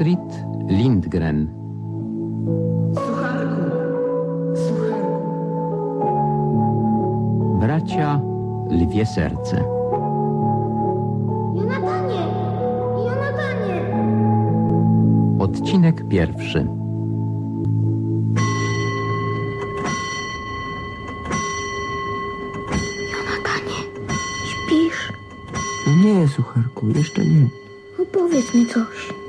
Astrid Lindgren. Sucharku, sucharku. Bracia Lwie Serce. Jonatanie! Jonatanie! Odcinek pierwszy. Jonatanie, śpisz? Nie, sucharku, jeszcze nie. Opowiedz mi coś.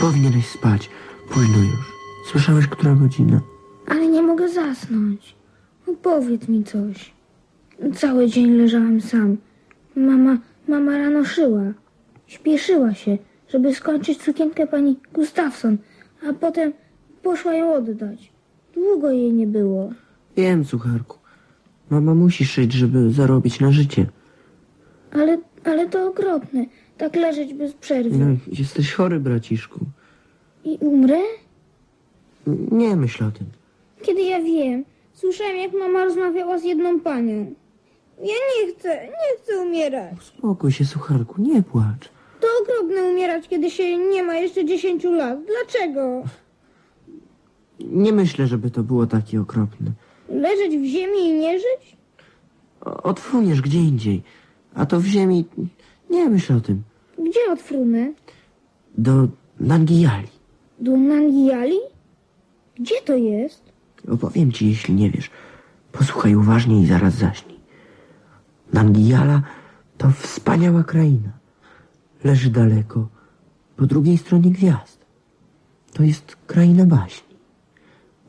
Powinieneś spać. Późno już. Słyszałeś, która godzina? Ale nie mogę zasnąć. Opowiedz mi coś. Cały dzień leżałem sam. Mama, mama rano szyła. Śpieszyła się, żeby skończyć sukienkę pani Gustafson, a potem poszła ją oddać. Długo jej nie było. Wiem, sucharku. Mama musi szyć, żeby zarobić na życie. Ale, ale to okropne. Tak leżeć bez przerwy. No, jesteś chory, braciszku. I umrę? Nie myśl o tym. Kiedy ja wiem. Słyszałem, jak mama rozmawiała z jedną panią. Ja nie chcę, nie chcę umierać. Spokój się, sucharku, nie płacz. To okropne umierać, kiedy się nie ma jeszcze 10 lat. Dlaczego? Nie myślę, żeby to było takie okropne. Leżeć w ziemi i nie żyć? O- Odfruniesz gdzie indziej. A to w ziemi... Nie myśl o tym. Gdzie odfrunę? Do Nangijali. Do Nangiali? Gdzie to jest? Opowiem ci, jeśli nie wiesz. Posłuchaj uważnie i zaraz zaśnij. Nangijala to wspaniała kraina. Leży daleko, po drugiej stronie gwiazd. To jest kraina baśni.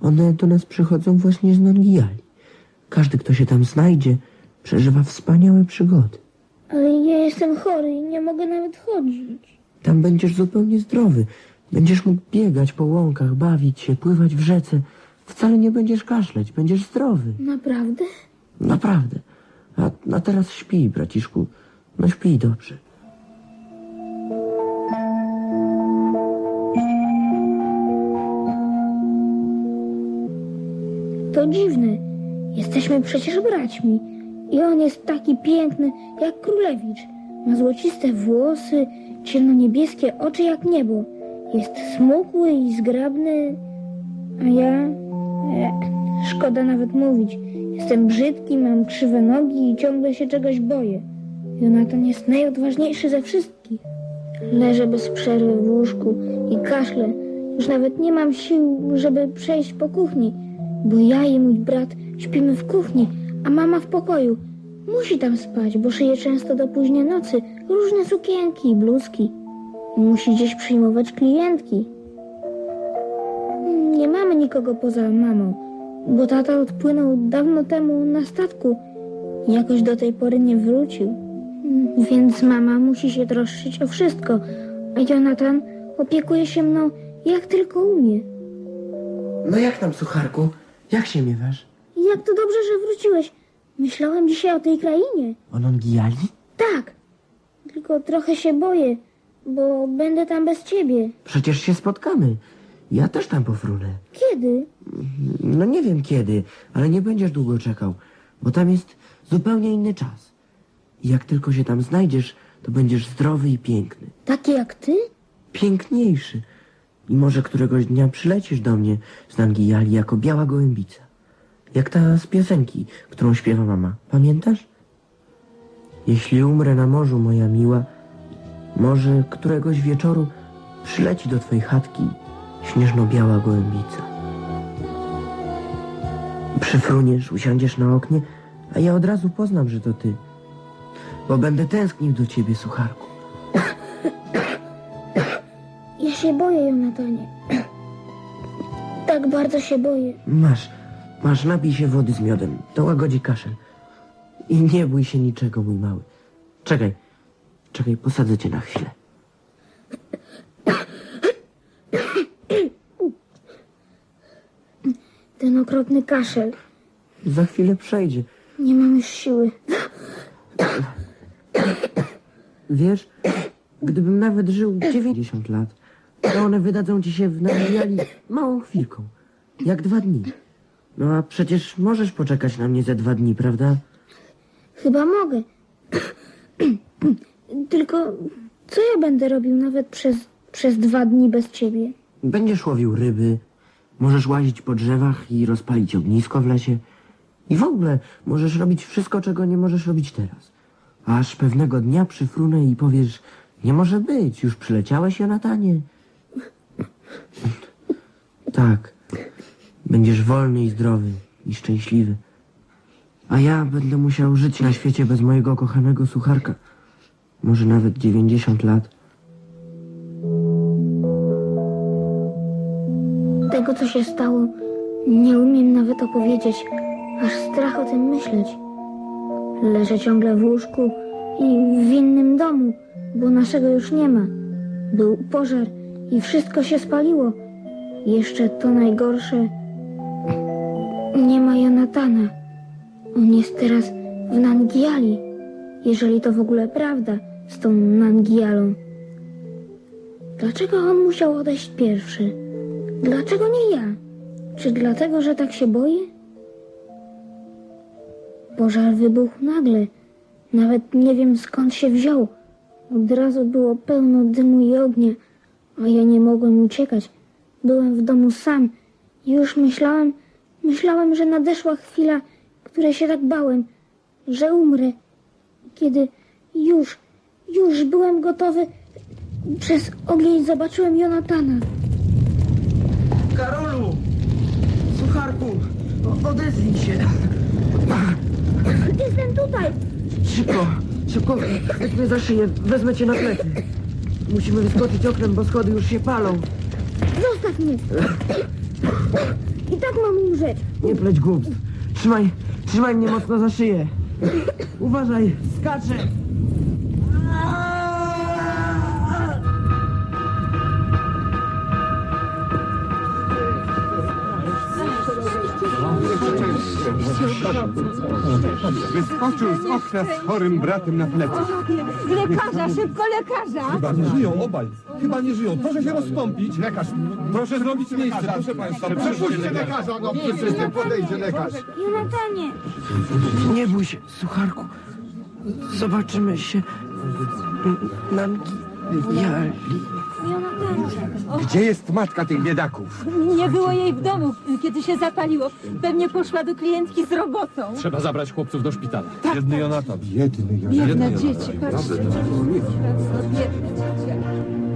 One do nas przychodzą właśnie z Nangijali. Każdy, kto się tam znajdzie, przeżywa wspaniałe przygody. Ale ja jestem chory i nie mogę nawet chodzić. Tam będziesz zupełnie zdrowy. Będziesz mógł biegać po łąkach, bawić się, pływać w rzece. Wcale nie będziesz kaszleć, będziesz zdrowy. Naprawdę? Naprawdę. A, a teraz śpij, braciszku. No śpij dobrze. To dziwne. Jesteśmy przecież braćmi. I on jest taki piękny jak królewicz. Ma złociste włosy, ciemnoniebieskie oczy jak niebo. Jest smukły i zgrabny. A ja... E, szkoda nawet mówić. Jestem brzydki, mam krzywe nogi i ciągle się czegoś boję. Jonatan jest najodważniejszy ze wszystkich. Leżę bez przerwy w łóżku i kaszlę. Już nawet nie mam sił, żeby przejść po kuchni, bo ja i mój brat śpimy w kuchni, a mama w pokoju. Musi tam spać, bo szyje często do późnej nocy różne sukienki i bluzki. Musi gdzieś przyjmować klientki. Nie mamy nikogo poza mamą, bo tata odpłynął dawno temu na statku jakoś do tej pory nie wrócił. Więc mama musi się troszczyć o wszystko, a Jonathan opiekuje się mną jak tylko umie. No jak tam, sucharku? Jak się miewasz? Jak to dobrze, że wróciłeś. Myślałem dzisiaj o tej krainie. O Nongijali? Tak, tylko trochę się boję, bo będę tam bez ciebie. Przecież się spotkamy. Ja też tam pofrunę. Kiedy? No nie wiem kiedy, ale nie będziesz długo czekał, bo tam jest zupełnie inny czas. I jak tylko się tam znajdziesz, to będziesz zdrowy i piękny. Taki jak ty? Piękniejszy. I może któregoś dnia przylecisz do mnie z Nangijali jako biała gołębica. Jak ta z piosenki, którą śpiewa mama. Pamiętasz? Jeśli umrę na morzu, moja miła, może któregoś wieczoru przyleci do twojej chatki śnieżno-biała gołębica. Przyfruniesz, usiądziesz na oknie, a ja od razu poznam, że to ty. Bo będę tęsknił do ciebie, sucharku. Ja się boję, Jonatanie. Tak bardzo się boję. Masz, masz, napij się wody z miodem. To łagodzi kaszel. I nie bój się niczego, mój mały. Czekaj, czekaj, posadzę cię na chwilę. Ten okropny kaszel. Za chwilę przejdzie. Nie mam już siły. Wiesz, gdybym nawet żył 90 lat, to one wydadzą ci się w nabijali małą chwilką. Jak dwa dni. No a przecież możesz poczekać na mnie ze dwa dni, prawda? Chyba mogę. Tylko co ja będę robił nawet przez przez dwa dni bez ciebie. Będziesz łowił ryby, możesz łazić po drzewach i rozpalić ognisko w lesie. I w ogóle możesz robić wszystko, czego nie możesz robić teraz. Aż pewnego dnia przyfrunę i powiesz, nie może być, już przyleciałeś, Jonatanie. Tak, będziesz wolny i zdrowy i szczęśliwy. A ja będę musiał żyć na świecie bez mojego kochanego sucharka. Może nawet 90 lat. Tego, co się stało, nie umiem nawet opowiedzieć, aż strach o tym myśleć. Leżę ciągle w łóżku i w innym domu, bo naszego już nie ma. Był pożar i wszystko się spaliło. Jeszcze to najgorsze. Nie ma Jonatana. On jest teraz w Nangiali, jeżeli to w ogóle prawda z tą Nangialą. Dlaczego on musiał odejść pierwszy? Dlaczego nie ja? Czy dlatego, że tak się boję? Pożar wybuchł nagle. Nawet nie wiem skąd się wziął. Od razu było pełno dymu i ognia, a ja nie mogłem uciekać. Byłem w domu sam już myślałem, myślałem, że nadeszła chwila, której się tak bałem, że umrę. Kiedy już, już byłem gotowy, przez ogień zobaczyłem Jonatana. Karolu! Sucharku! o- Odezwij się! Jestem tutaj! Szybko! Szybko! Chwyć mnie za szyję, wezmę cię na plecy. Musimy wyskoczyć oknem, bo schody już się palą. Zostaw mnie! I tak mam umrzeć. Nie pleć głupstw. Trzymaj, trzymaj mnie mocno za szyję. Uważaj, skaczę! Wyskoczył z okna z chorym bratem na plecach. Lekarza, szybko lekarza! Chyba nie żyją obaj. Chyba nie żyją. Proszę się rozstąpić. Lekarz. Proszę zrobić miejsce. Proszę państwa. Przepuśćcie lekarza. No przecież podejdzie lekarz. Jonatanie! Nie bój się, sucharku. Zobaczymy się na Jali. Gdzie jest matka tych biedaków? Nie było jej w domu, kiedy się zapaliło. Pewnie poszła do klientki z robotą. Trzeba zabrać chłopców do szpitala. Biedny Jonatan. Biedny Jonatan. Biedne dzieci, patrzcie. Biedne dzieci.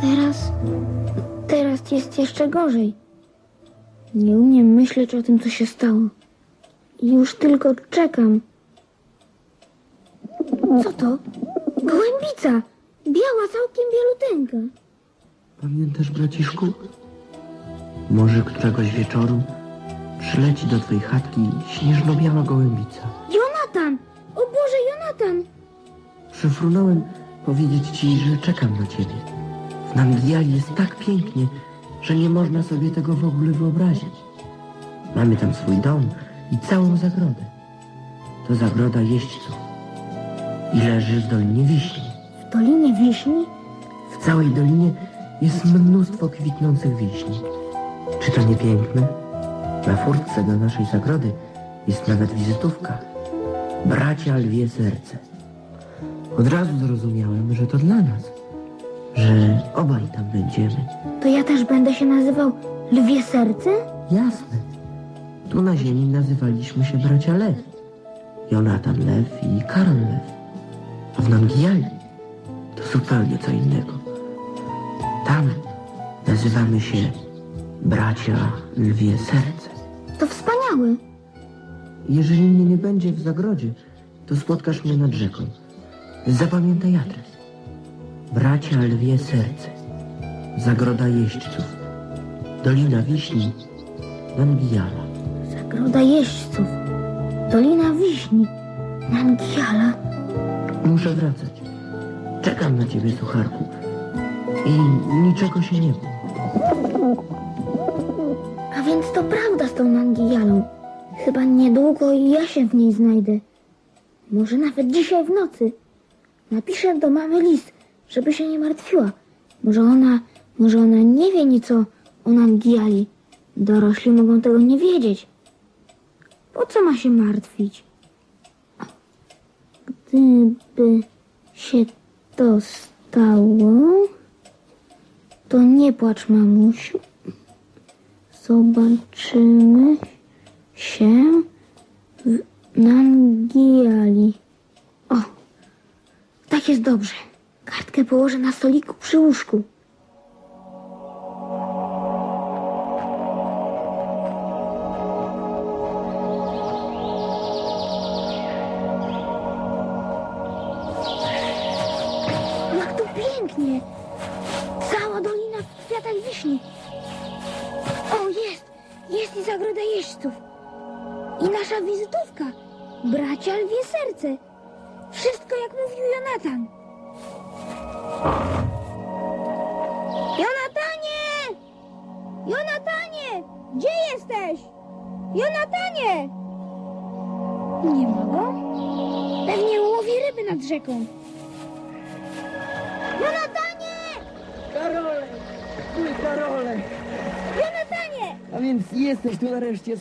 Teraz, teraz jest jeszcze gorzej. Nie umiem myśleć o tym, co się stało. Już tylko czekam. Co to? Gołębica! Biała, całkiem bieluteńka. Pamiętasz, braciszku? Może któregoś wieczoru przyleci do twojej chatki śnieżno-biała gołębica. Jonatan! O Boże, Jonatan! Przyfrunąłem powiedzieć ci, że czekam na ciebie. W Nangiali jest tak pięknie, że nie można sobie tego w ogóle wyobrazić. Mamy tam swój dom i całą zagrodę. To zagroda jeźdźców. I leży w Dolinie Wiśni. W Dolinie Wiśni? W całej dolinie jest mnóstwo kwitnących wiśni. Czy to nie piękne? Na furtce do naszej zagrody jest nawet wizytówka. Bracia Lwie Serce. Od razu zrozumiałem, że to dla nas. Że obaj tam będziemy. To ja też będę się nazywał Lwie Serce? Jasne. Tu na ziemi nazywaliśmy się bracia Lew. Jonatan Lew i Karol Lew. A w Nangiali to zupełnie co innego. Tam nazywamy się bracia Lwie Serce. To wspaniałe. Jeżeli mnie nie będzie w zagrodzie, to spotkasz mnie nad rzeką. Zapamiętaj adres. Bracia Lwie Serce. Zagroda Jeźdźców. Dolina Wiśni. Nangiala. Zagroda jeźdźców. Dolina Wiśni. Nangiala. Muszę wracać. Czekam na ciebie, sucharku. I niczego się nie bój. A więc to prawda z tą Nangialą. Chyba niedługo i ja się w niej znajdę. Może nawet dzisiaj w nocy. Napiszę do mamy list, żeby się nie martwiła. Może ona, może ona nie wie nic o, o Nangiali. Dorośli mogą tego nie wiedzieć. Po co ma się martwić? Gdyby się to stało, to nie płacz, mamusiu. Zobaczymy się w Nangiali. O, tak jest dobrze. Kartkę położę na stoliku przy łóżku.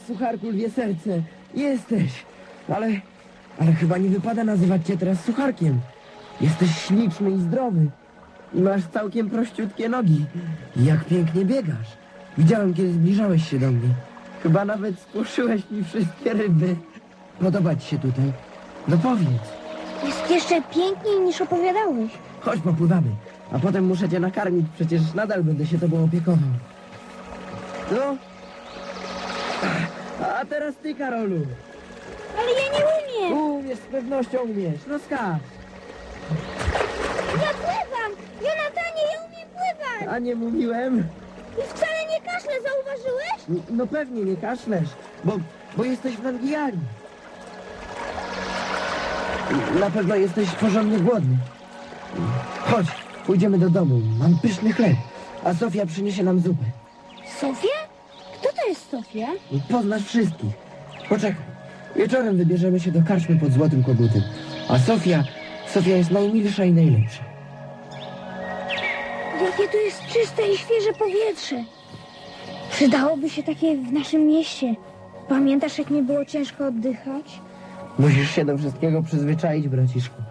Sucharku lwie serce. Jesteś. Ale, ale chyba nie wypada nazywać cię teraz sucharkiem. Jesteś śliczny i zdrowy. I masz całkiem prościutkie nogi. I jak pięknie biegasz. Widziałem, kiedy zbliżałeś się do mnie. Chyba nawet spłoszyłeś mi wszystkie ryby. Podoba ci się tutaj? No powiedz. Jest jeszcze piękniej niż opowiadałeś. Chodź, popływamy. A potem muszę cię nakarmić, przecież nadal będę się tobą opiekował. No. A teraz ty, Karolu. Ale ja nie umiem! Umiesz, z pewnością umiesz. No skacz. Ja pływam! Jonatanie, ja umiem pływać! A nie mówiłem? I wcale nie kaszlę, zauważyłeś? N- No pewnie nie kaszlesz, bo, bo jesteś w Nangiali. Na pewno jesteś porządnie głodny. Chodź, pójdziemy do domu. Mam pyszny chleb, a Sofia przyniesie nam zupę. Sofia? Jest Sofia? Poznasz wszystkich. Poczekaj. Wieczorem wybierzemy się do karczmy pod Złotym Kogutem. A Sofia, Sofia jest najmilsza i najlepsza. Jakie tu jest czyste i świeże powietrze. Przydałoby się takie w naszym mieście. Pamiętasz, jak mi było ciężko oddychać? Musisz się do wszystkiego przyzwyczaić, braciszku.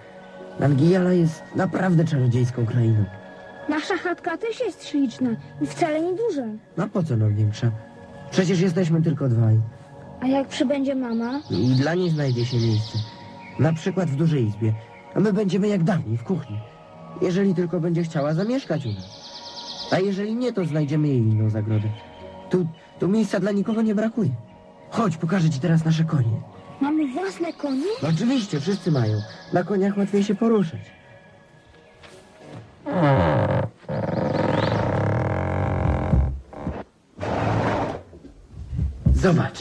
Nangijala jest naprawdę czarodziejską krainą. Nasza chatka też jest śliczna i wcale nie duża. No po co nam większa? Przecież jesteśmy tylko dwaj. A jak przybędzie mama? I dla niej znajdzie się miejsce. Na przykład w dużej izbie. A my będziemy jak dawniej, w kuchni. Jeżeli tylko będzie chciała zamieszkać u nas. A jeżeli nie, to znajdziemy jej inną zagrodę. Tu, tu miejsca dla nikogo nie brakuje. Chodź, pokażę ci teraz nasze konie. Mamy własne konie? No oczywiście, wszyscy mają. Na koniach łatwiej się poruszać. Zobacz.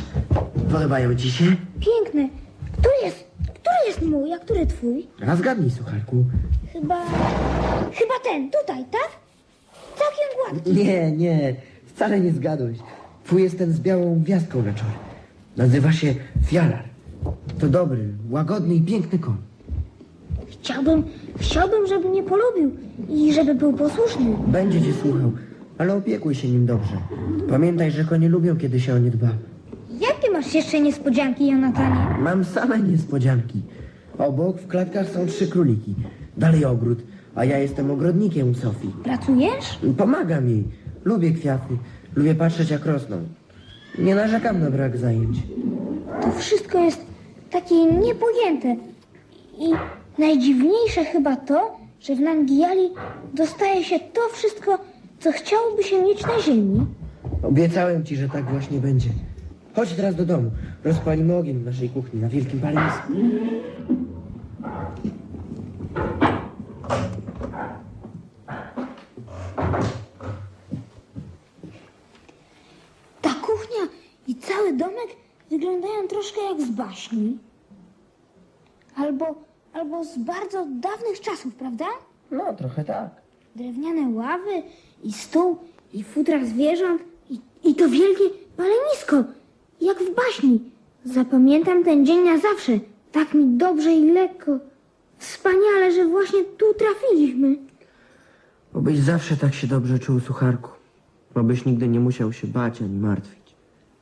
Podobają ci się? Piękny. Który jest, który jest mój, a który twój? A zgadnij, sucharku. Chyba, chyba ten, tutaj, tak? Całkiem gładki. Nie, nie, wcale nie zgadłeś. Twój jest ten z białą gwiazdką na czole. Nazywa się Fialar. To dobry, łagodny i piękny koń. Chciałbym, chciałbym, żeby mnie polubił i żeby był posłuszny. Będzie cię słuchał, ale opiekuj się nim dobrze. Pamiętaj, że konie lubią, kiedy się o nie dba. Jakie masz jeszcze niespodzianki, Jonatanie? Mam same niespodzianki. Obok w klatkach są trzy króliki. Dalej ogród, a ja jestem ogrodnikiem Sofii. Pracujesz? Pomagam jej. Lubię kwiaty. Lubię patrzeć, jak rosną. Nie narzekam na brak zajęć. To wszystko jest takie niepojęte. I najdziwniejsze chyba to, że w Nangiali dostaje się to wszystko, co chciałoby się mieć na ziemi. Obiecałem ci, że tak właśnie będzie. Chodź teraz do domu. Rozpalimy ogień w naszej kuchni na wielkim palenisku. Ta kuchnia i cały domek wyglądają troszkę jak z baśni. Albo, albo z bardzo dawnych czasów, prawda? No, trochę tak. Drewniane ławy i stół i futra zwierząt i, i to wielkie palenisko, jak w baśni. Zapamiętam ten dzień na zawsze. Tak mi dobrze i lekko. Wspaniale, że właśnie tu trafiliśmy. Obyś zawsze tak się dobrze czuł, sucharku. Obyś nigdy nie musiał się bać ani martwić.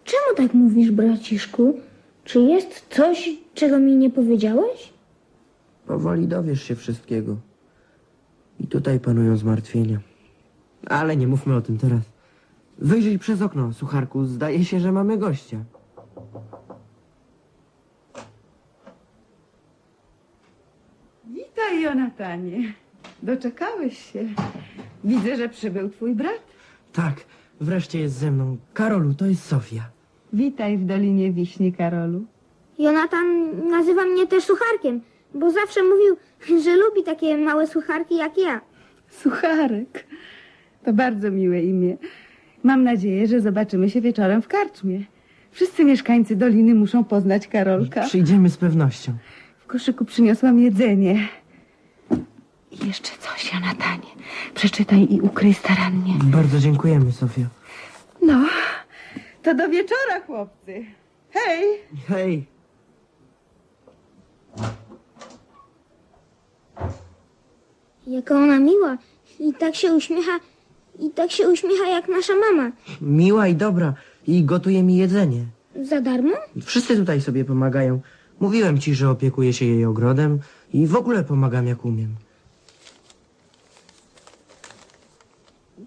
Czemu tak mówisz, braciszku? Czy jest coś, czego mi nie powiedziałeś? Powoli dowiesz się wszystkiego. I tutaj panują zmartwienia. Ale nie mówmy o tym teraz. Wyjrzyj przez okno, sucharku. Zdaje się, że mamy gościa. Witaj, Jonatanie. Doczekałeś się. Widzę, że przybył twój brat. Tak, wreszcie jest ze mną. Karolu, to jest Sofia. Witaj w Dolinie Wiśni, Karolu. Jonatan nazywa mnie też sucharkiem, bo zawsze mówił, że lubi takie małe sucharki jak ja. Sucharek. To bardzo miłe imię. Mam nadzieję, że zobaczymy się wieczorem w karczmie. Wszyscy mieszkańcy Doliny muszą poznać Karolka. Przyjdziemy z pewnością. W koszyku przyniosłam jedzenie. I jeszcze coś, Jonatanie. Przeczytaj i ukryj starannie. Bardzo dziękujemy, Sofio. No, to do wieczora, chłopcy. Hej! Hej. Jaka ona miła i tak się uśmiecha, i tak się uśmiecha jak nasza mama. Miła i dobra. I gotuje mi jedzenie. Za darmo? Wszyscy tutaj sobie pomagają. Mówiłem ci, że opiekuję się jej ogrodem i w ogóle pomagam jak umiem.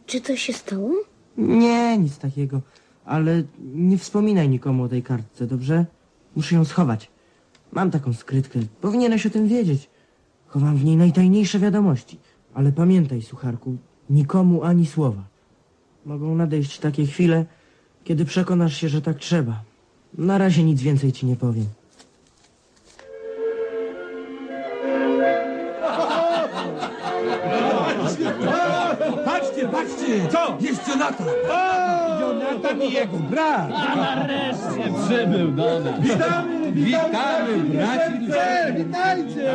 Czy coś się stało? Nie, nic takiego. Ale nie wspominaj nikomu o tej kartce, dobrze? Muszę ją schować. Mam taką skrytkę. Powinieneś o tym wiedzieć. Chowam w niej najtajniejsze wiadomości. Ale pamiętaj, sucharku, nikomu ani słowa. Mogą nadejść takie chwile, kiedy przekonasz się, że tak trzeba. Na razie nic więcej ci nie powiem. Patrzcie, patrzcie! Co? Jest Jonatan! Jonatan i jego brat! Nareszcie przybył do nas. Witamy, witamy, braci! Witajcie!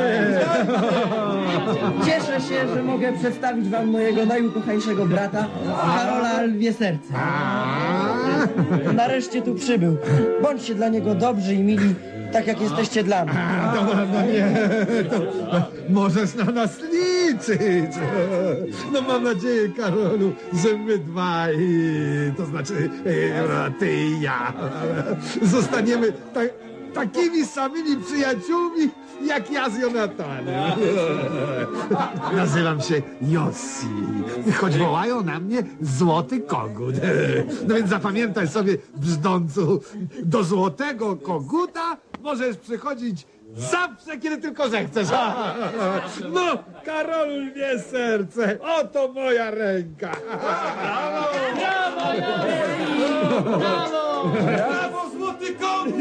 Cieszę się, że mogę przedstawić wam mojego najukochańszego brata, Karola Lwie Serce. Nareszcie tu przybył. Bądźcie dla niego dobrzy i mili, tak jak jesteście dla mnie. No, no nie, to możesz na nas liczyć. No mam nadzieję, Karolu, że my dwaj, to znaczy e, ty i ja, zostaniemy ta, takimi samymi przyjaciółmi, jak ja z Jonatanem. Nazywam się Jossi, choć wołają na mnie Złoty Kogut. No więc zapamiętaj sobie, brzdącu, do Złotego Koguta możesz przychodzić zawsze, kiedy tylko zechcesz. No, Karol lwie serce, oto moja ręka. Brawo, Złoty Kogut!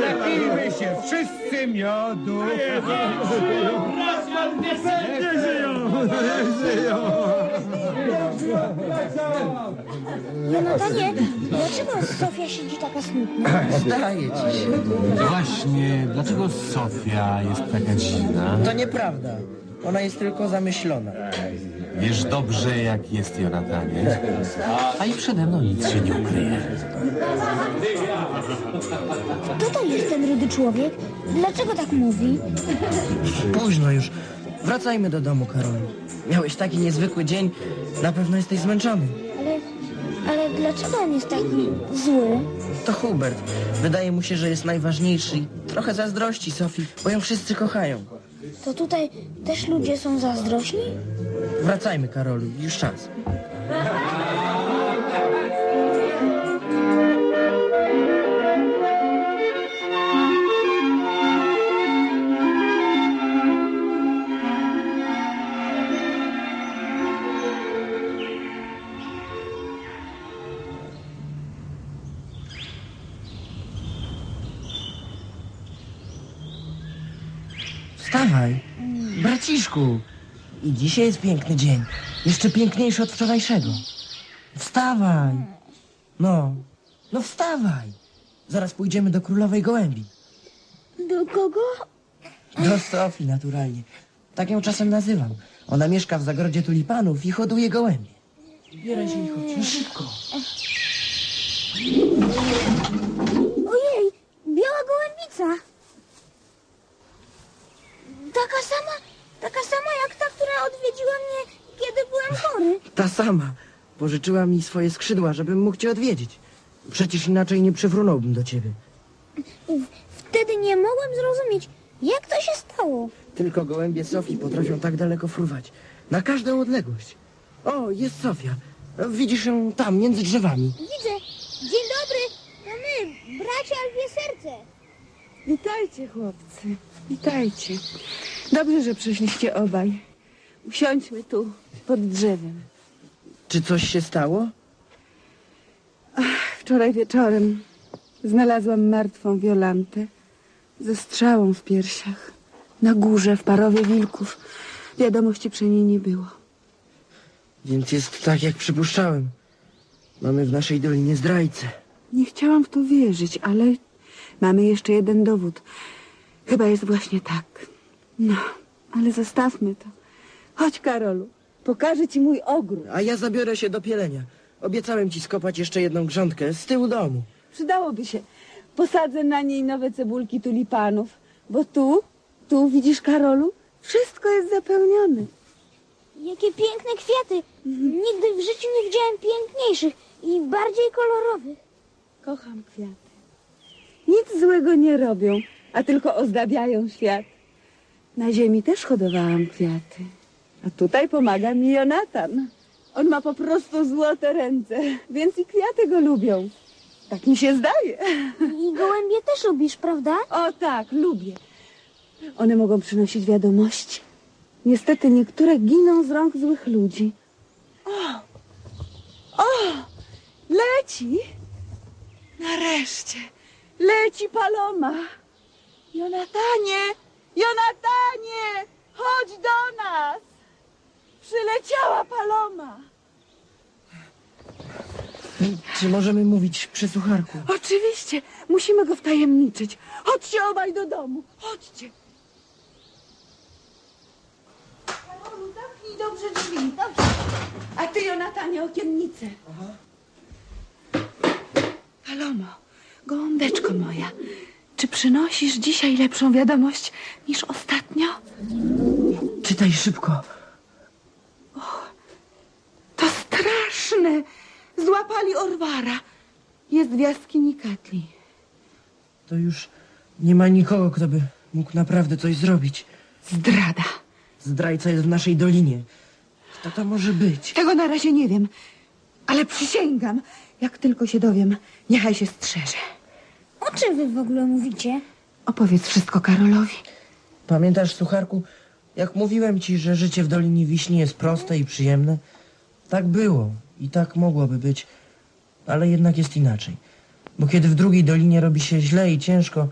Napijmy się wszyscy miodu. Nie żyją, nie żyją. Jonatanie, dlaczego Sofia siedzi taka smutna? Zdaje ci się. Właśnie, dlaczego Sofia jest taka dziwna? To nieprawda. Ona jest tylko zamyślona. Wiesz dobrze, jak jest Jonatanie. A i przede mną nic się nie ukryje. Kto to jest ten rudy człowiek? Dlaczego tak mówi? Późno już. Wracajmy do domu, Karolu. Miałeś taki niezwykły dzień. Na pewno jesteś zmęczony. Ale, ale dlaczego on jest taki zły? To Hubert. Wydaje mu się, że jest najważniejszy i trochę zazdrości Sofii, bo ją wszyscy kochają. To tutaj też ludzie są zazdrośni? Wracajmy, Karolu. Już czas. Wstawaj, braciszku. I dzisiaj jest piękny dzień. Jeszcze piękniejszy od wczorajszego. Wstawaj. No, no wstawaj. Zaraz pójdziemy do królowej gołębi. Do kogo? Do Sofii, naturalnie. Tak ją czasem nazywam. Ona mieszka w zagrodzie tulipanów i hoduje gołębie. Bieraj się i chodź, no szybko. Ojej, biała gołębica. taka sama, taka sama jak ta, która odwiedziła mnie, kiedy byłem chory. Ta sama. Pożyczyła mi swoje skrzydła, żebym mógł cię odwiedzić. Przecież inaczej nie przywrunąłbym do ciebie. Wtedy nie mogłem zrozumieć, jak to się stało. Tylko gołębie Sofii potrafią tak daleko fruwać. Na każdą odległość. O, jest Sofia. Widzisz ją tam, między drzewami. Widzę. Dzień dobry, to my, bracia Lwie Serce. Witajcie, chłopcy. Witajcie. Dobrze, że przyszliście obaj. Usiądźmy tu, pod drzewem. Czy coś się stało? Wczoraj wieczorem znalazłam martwą Wiolantę ze strzałą w piersiach. Na górze, w parowie wilków. Wiadomości przy niej nie było. Więc jest tak, jak przypuszczałem. Mamy w naszej dolinie zdrajcę. Nie chciałam w to wierzyć, ale mamy jeszcze jeden dowód. Chyba jest właśnie tak. No, ale zostawmy to. Chodź, Karolu. Pokażę ci mój ogród. A ja zabiorę się do pielenia. Obiecałem ci skopać jeszcze jedną grządkę z tyłu domu. Przydałoby się. Posadzę na niej nowe cebulki tulipanów, bo tu, tu widzisz, Karolu, wszystko jest zapełnione. Jakie piękne kwiaty. Nigdy w życiu nie widziałem piękniejszych i bardziej kolorowych. Kocham kwiaty. Nic złego nie robią, a tylko ozdabiają świat. Na ziemi też hodowałam kwiaty. A tutaj pomaga mi Jonatan. On ma po prostu złote ręce, więc i kwiaty go lubią. Tak mi się zdaje. I gołębie też lubisz, prawda? O tak, lubię. One mogą przynosić wiadomości. Niestety niektóre giną z rąk złych ludzi. O! O! Leci! Nareszcie! Leci paloma! Jonatanie! Jonatanie! Chodź do nas! Przyleciała paloma! Czy możemy mówić przy sucharku? Oczywiście! Musimy go wtajemniczyć. Chodźcie obaj do domu. Chodźcie. Karolu, zamknij dobrze drzwi. Dobrze. A ty, Jonatanie, okiennicę. Palomo, gołąbeczko moja, czy przynosisz dzisiaj lepszą wiadomość niż ostatnio? Czytaj szybko. To straszne! Złapali Orwara. Jest w jaskini Katli. To już nie ma nikogo, kto by mógł naprawdę coś zrobić. Zdrada. Zdrajca jest w naszej dolinie. Kto to może być? Tego na razie nie wiem, ale przysięgam, jak tylko się dowiem, niechaj się strzeże. O czym wy w ogóle mówicie? Opowiedz wszystko Karolowi. Pamiętasz, sucharku, jak mówiłem ci, że życie w Dolinie Wiśni jest proste i przyjemne? Tak było i tak mogłoby być, ale jednak jest inaczej. Bo kiedy w drugiej dolinie robi się źle i ciężko,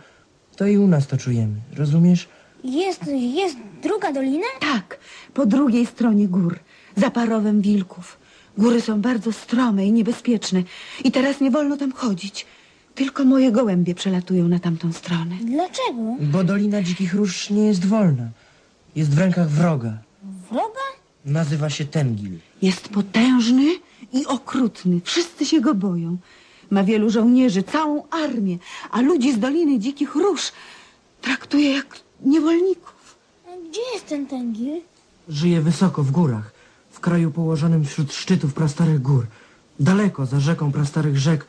to i u nas to czujemy. Rozumiesz? Jest, jest druga dolina? Tak, po drugiej stronie gór, za parowem wilków. Góry są bardzo strome i niebezpieczne i teraz nie wolno tam chodzić. Tylko moje gołębie przelatują na tamtą stronę. Dlaczego? Bo Dolina Dzikich Róż nie jest wolna. Jest w rękach wroga. Wroga? Nazywa się Tengil. Jest potężny i okrutny. Wszyscy się go boją. Ma wielu żołnierzy, całą armię, a ludzi z Doliny Dzikich Róż traktuje jak niewolników. A Gdzie jest ten tęgil? Żyje wysoko w górach, w kraju położonym wśród szczytów prastarych gór. Daleko za rzeką prastarych rzek,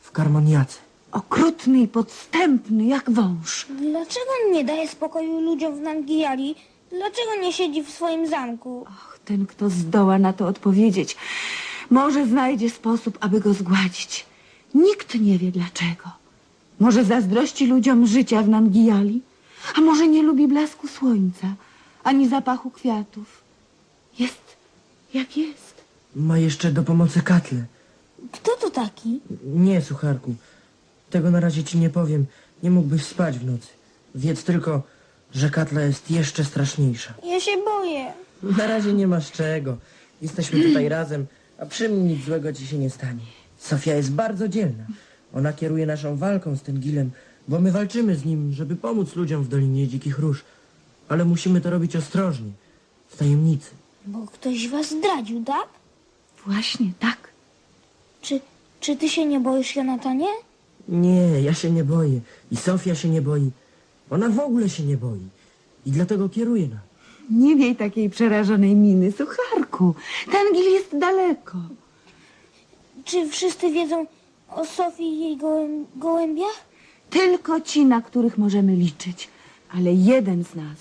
w Karmaniace. Okrutny i podstępny jak wąż. Dlaczego nie daje spokoju ludziom w Nangijali? Dlaczego nie siedzi w swoim zamku? Och, ten, kto zdoła na to odpowiedzieć, może znajdzie sposób, aby go zgładzić. Nikt nie wie dlaczego. Może zazdrości ludziom życia w Nangijali, a może nie lubi blasku słońca, ani zapachu kwiatów. Jest jak jest. Ma jeszcze do pomocy katle. Kto to taki? Nie, sucharku. Tego na razie ci nie powiem. Nie mógłbyś spać w nocy. Wiedz tylko, że katla jest jeszcze straszniejsza. Ja się boję. Na razie nie masz czego. Jesteśmy tutaj razem, a przy mnie nic złego ci się nie stanie. Sofia jest bardzo dzielna. Ona kieruje naszą walką z tym gilem, bo my walczymy z nim, żeby pomóc ludziom w Dolinie Dzikich Róż. Ale musimy to robić ostrożnie, w tajemnicy. Bo ktoś was zdradził, tak? Właśnie tak. Czy, czy ty się nie boisz, Jonatanie? Nie, ja się nie boję. I Sofia się nie boi. Ona w ogóle się nie boi. i dlatego kieruje nam. Nie miej takiej przerażonej miny, sucharku. Tangil jest daleko. Czy wszyscy wiedzą o Sofii i jej gołę- gołębiach? Tylko ci, na których możemy liczyć. Ale jeden z nas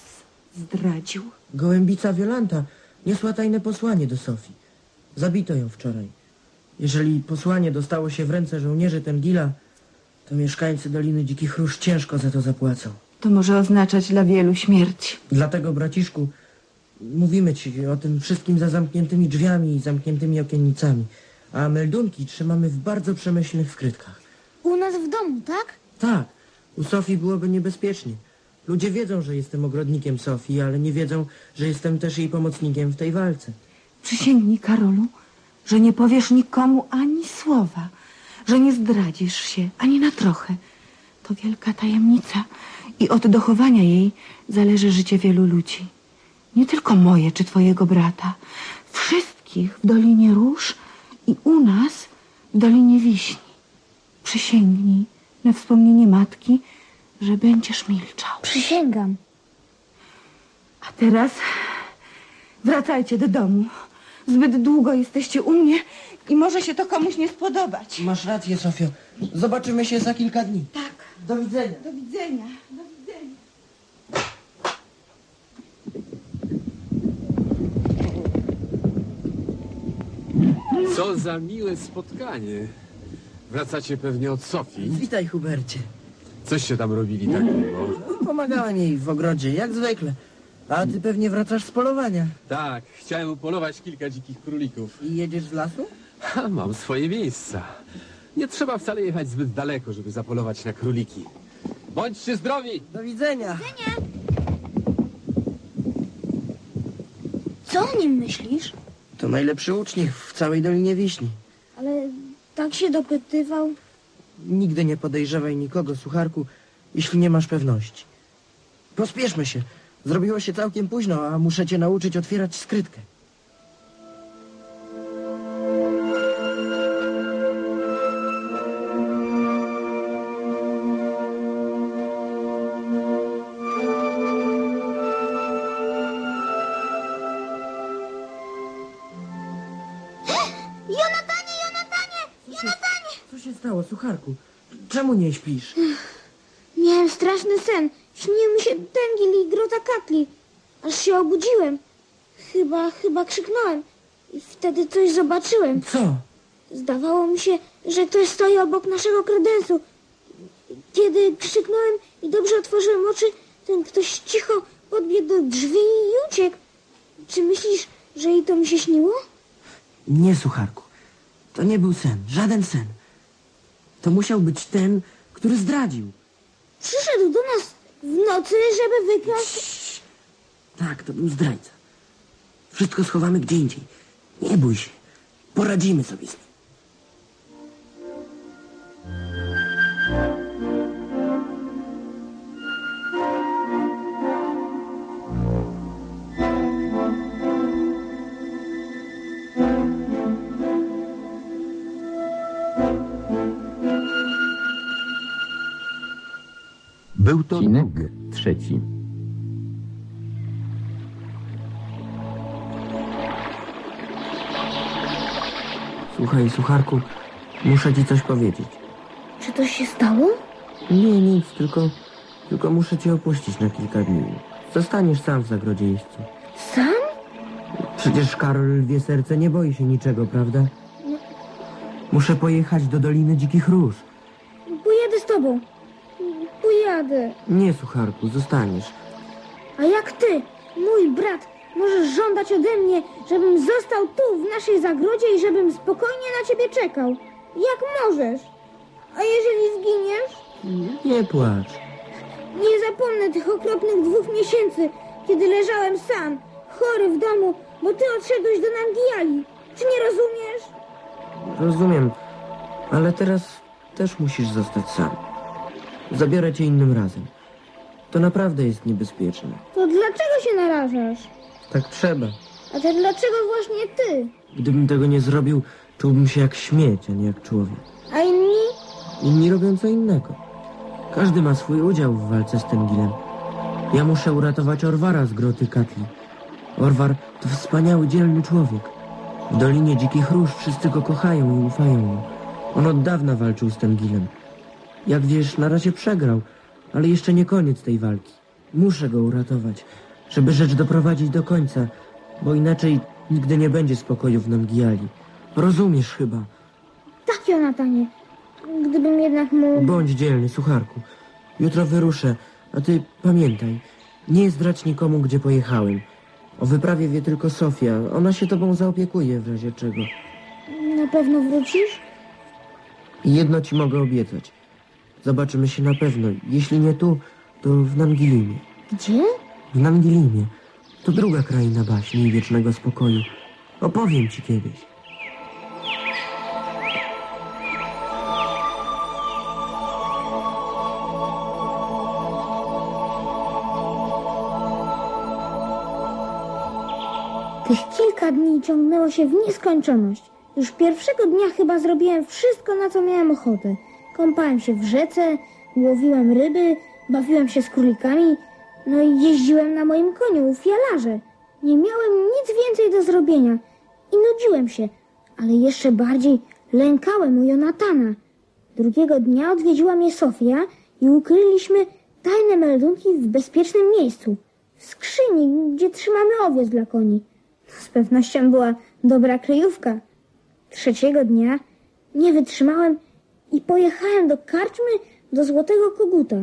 zdradził. Gołębica Wiolanta niosła tajne posłanie do Sofii. Zabito ją wczoraj. Jeżeli posłanie dostało się w ręce żołnierzy Tengila, to mieszkańcy Doliny Dzikich Róż ciężko za to zapłacą. To może oznaczać dla wielu śmierć. Dlatego, braciszku, mówimy ci o tym wszystkim za zamkniętymi drzwiami i zamkniętymi okiennicami, a meldunki trzymamy w bardzo przemyślnych skrytkach. U nas w domu, tak? Tak, u Sofii byłoby niebezpiecznie. Ludzie wiedzą, że jestem ogrodnikiem Sofii, ale nie wiedzą, że jestem też jej pomocnikiem w tej walce. Przysięgnij, Karolu, że nie powiesz nikomu ani słowa, że nie zdradzisz się ani na trochę. To wielka tajemnica i od dochowania jej zależy życie wielu ludzi. Nie tylko moje czy twojego brata. Wszystkich w Dolinie Róż i u nas w Dolinie Wiśni. Przysięgnij na wspomnienie matki, że będziesz milczał. Przysięgam. A teraz wracajcie do domu. Zbyt długo jesteście u mnie i może się to komuś nie spodobać. Masz rację, Sofio. Zobaczymy się za kilka dni. Tak. Do widzenia. Do widzenia. Do widzenia. Co za miłe spotkanie. Wracacie pewnie od Sofii. Witaj, Hubercie. Coście tam robili tak miło? Pomagałem jej w ogrodzie, jak zwykle. A ty pewnie wracasz z polowania. Tak, chciałem upolować kilka dzikich królików. I jedziesz z lasu? Ha, mam swoje miejsca. Nie trzeba wcale jechać zbyt daleko, żeby zapolować na króliki. Bądźcie zdrowi! Do widzenia. Co o nim myślisz? To najlepszy ucznik w całej Dolinie Wiśni. Ale tak się dopytywał. Nigdy nie podejrzewaj nikogo, sucharku, jeśli nie masz pewności. Pospieszmy się. Zrobiło się całkiem późno, a muszę cię nauczyć otwierać skrytkę. Czemu nie śpisz? Miałem straszny sen. Śnił mi się Tengil i Grota Katli. Aż się obudziłem. Chyba, chyba krzyknąłem. I wtedy coś zobaczyłem. Co? Zdawało mi się, że ktoś stoi obok naszego kredensu. Kiedy krzyknąłem i dobrze otworzyłem oczy, ten ktoś cicho podbiegł do drzwi i uciekł. Czy myślisz, że i to mi się śniło? Nie, sucharku. To nie był sen, żaden sen. To musiał być ten, który zdradził. Przyszedł do nas w nocy, żeby wykraść... Tak, to był zdrajca. Wszystko schowamy gdzie indziej. Nie bój się. Poradzimy sobie z nim. Był to odcinek trzeci. Słuchaj, sucharku, muszę ci coś powiedzieć. Czy coś się stało? Nie, nic, tylko, tylko muszę cię opuścić na kilka dni. Zostaniesz sam w zagrodzie. Sam? Przecież Karol Lwie Serce nie boi się niczego, prawda? Muszę pojechać do Doliny Dzikich Róż. Pojadę z tobą. Pojadę. Nie, sucharku, zostaniesz. A jak ty, mój brat, możesz żądać ode mnie, żebym został tu, w naszej zagrodzie i żebym spokojnie na ciebie czekał? Jak możesz? A jeżeli zginiesz? Nie płacz. Nie zapomnę tych okropnych dwóch miesięcy, kiedy leżałem sam, chory w domu, bo ty odszedłeś do Nangiali. Czy nie rozumiesz? Rozumiem, ale teraz też musisz zostać sam. Zabiorę cię innym razem. To naprawdę jest niebezpieczne. To dlaczego się narażasz? Tak trzeba. A to dlaczego właśnie ty? Gdybym tego nie zrobił, czułbym się jak śmieć, a nie jak człowiek. A inni? Inni robią co innego. Każdy ma swój udział w walce z Tengilem. Ja muszę uratować Orwara z groty Katli. Orwar to wspaniały, dzielny człowiek. W Dolinie Dzikich Róż wszyscy go kochają i ufają mu. On od dawna walczył z Tengilem. Jak wiesz, na razie przegrał, ale jeszcze nie koniec tej walki. Muszę go uratować, żeby rzecz doprowadzić do końca, bo inaczej nigdy nie będzie spokoju w Namgiali. Rozumiesz chyba. Tak, Jonatanie. Gdybym jednak mógł... Bądź dzielny, sucharku. Jutro wyruszę, a ty pamiętaj, nie zdrać nikomu, gdzie pojechałem. O wyprawie wie tylko Sofia. Ona się tobą zaopiekuje w razie czego. Na pewno wrócisz? Jedno ci mogę obiecać. Zobaczymy się na pewno. Jeśli nie tu, to w Nangilimie. Gdzie? W Nangilimie. To druga kraina baśni i wiecznego spokoju. Opowiem ci kiedyś. Tych kilka dni ciągnęło się w nieskończoność. Już pierwszego dnia chyba zrobiłem wszystko, na co miałem ochotę. Kąpałem się w rzece, łowiłem ryby, bawiłem się z królikami, no i jeździłem na moim koniu, fialarze. Nie miałem nic więcej do zrobienia i nudziłem się, ale jeszcze bardziej lękałem Jonatana. Drugiego dnia odwiedziła mnie Sofia i ukryliśmy tajne meldunki w bezpiecznym miejscu. W skrzyni, gdzie trzymamy owiec dla koni. Z pewnością była dobra kryjówka. Trzeciego dnia nie wytrzymałem i pojechałem do karczmy do Złotego Koguta.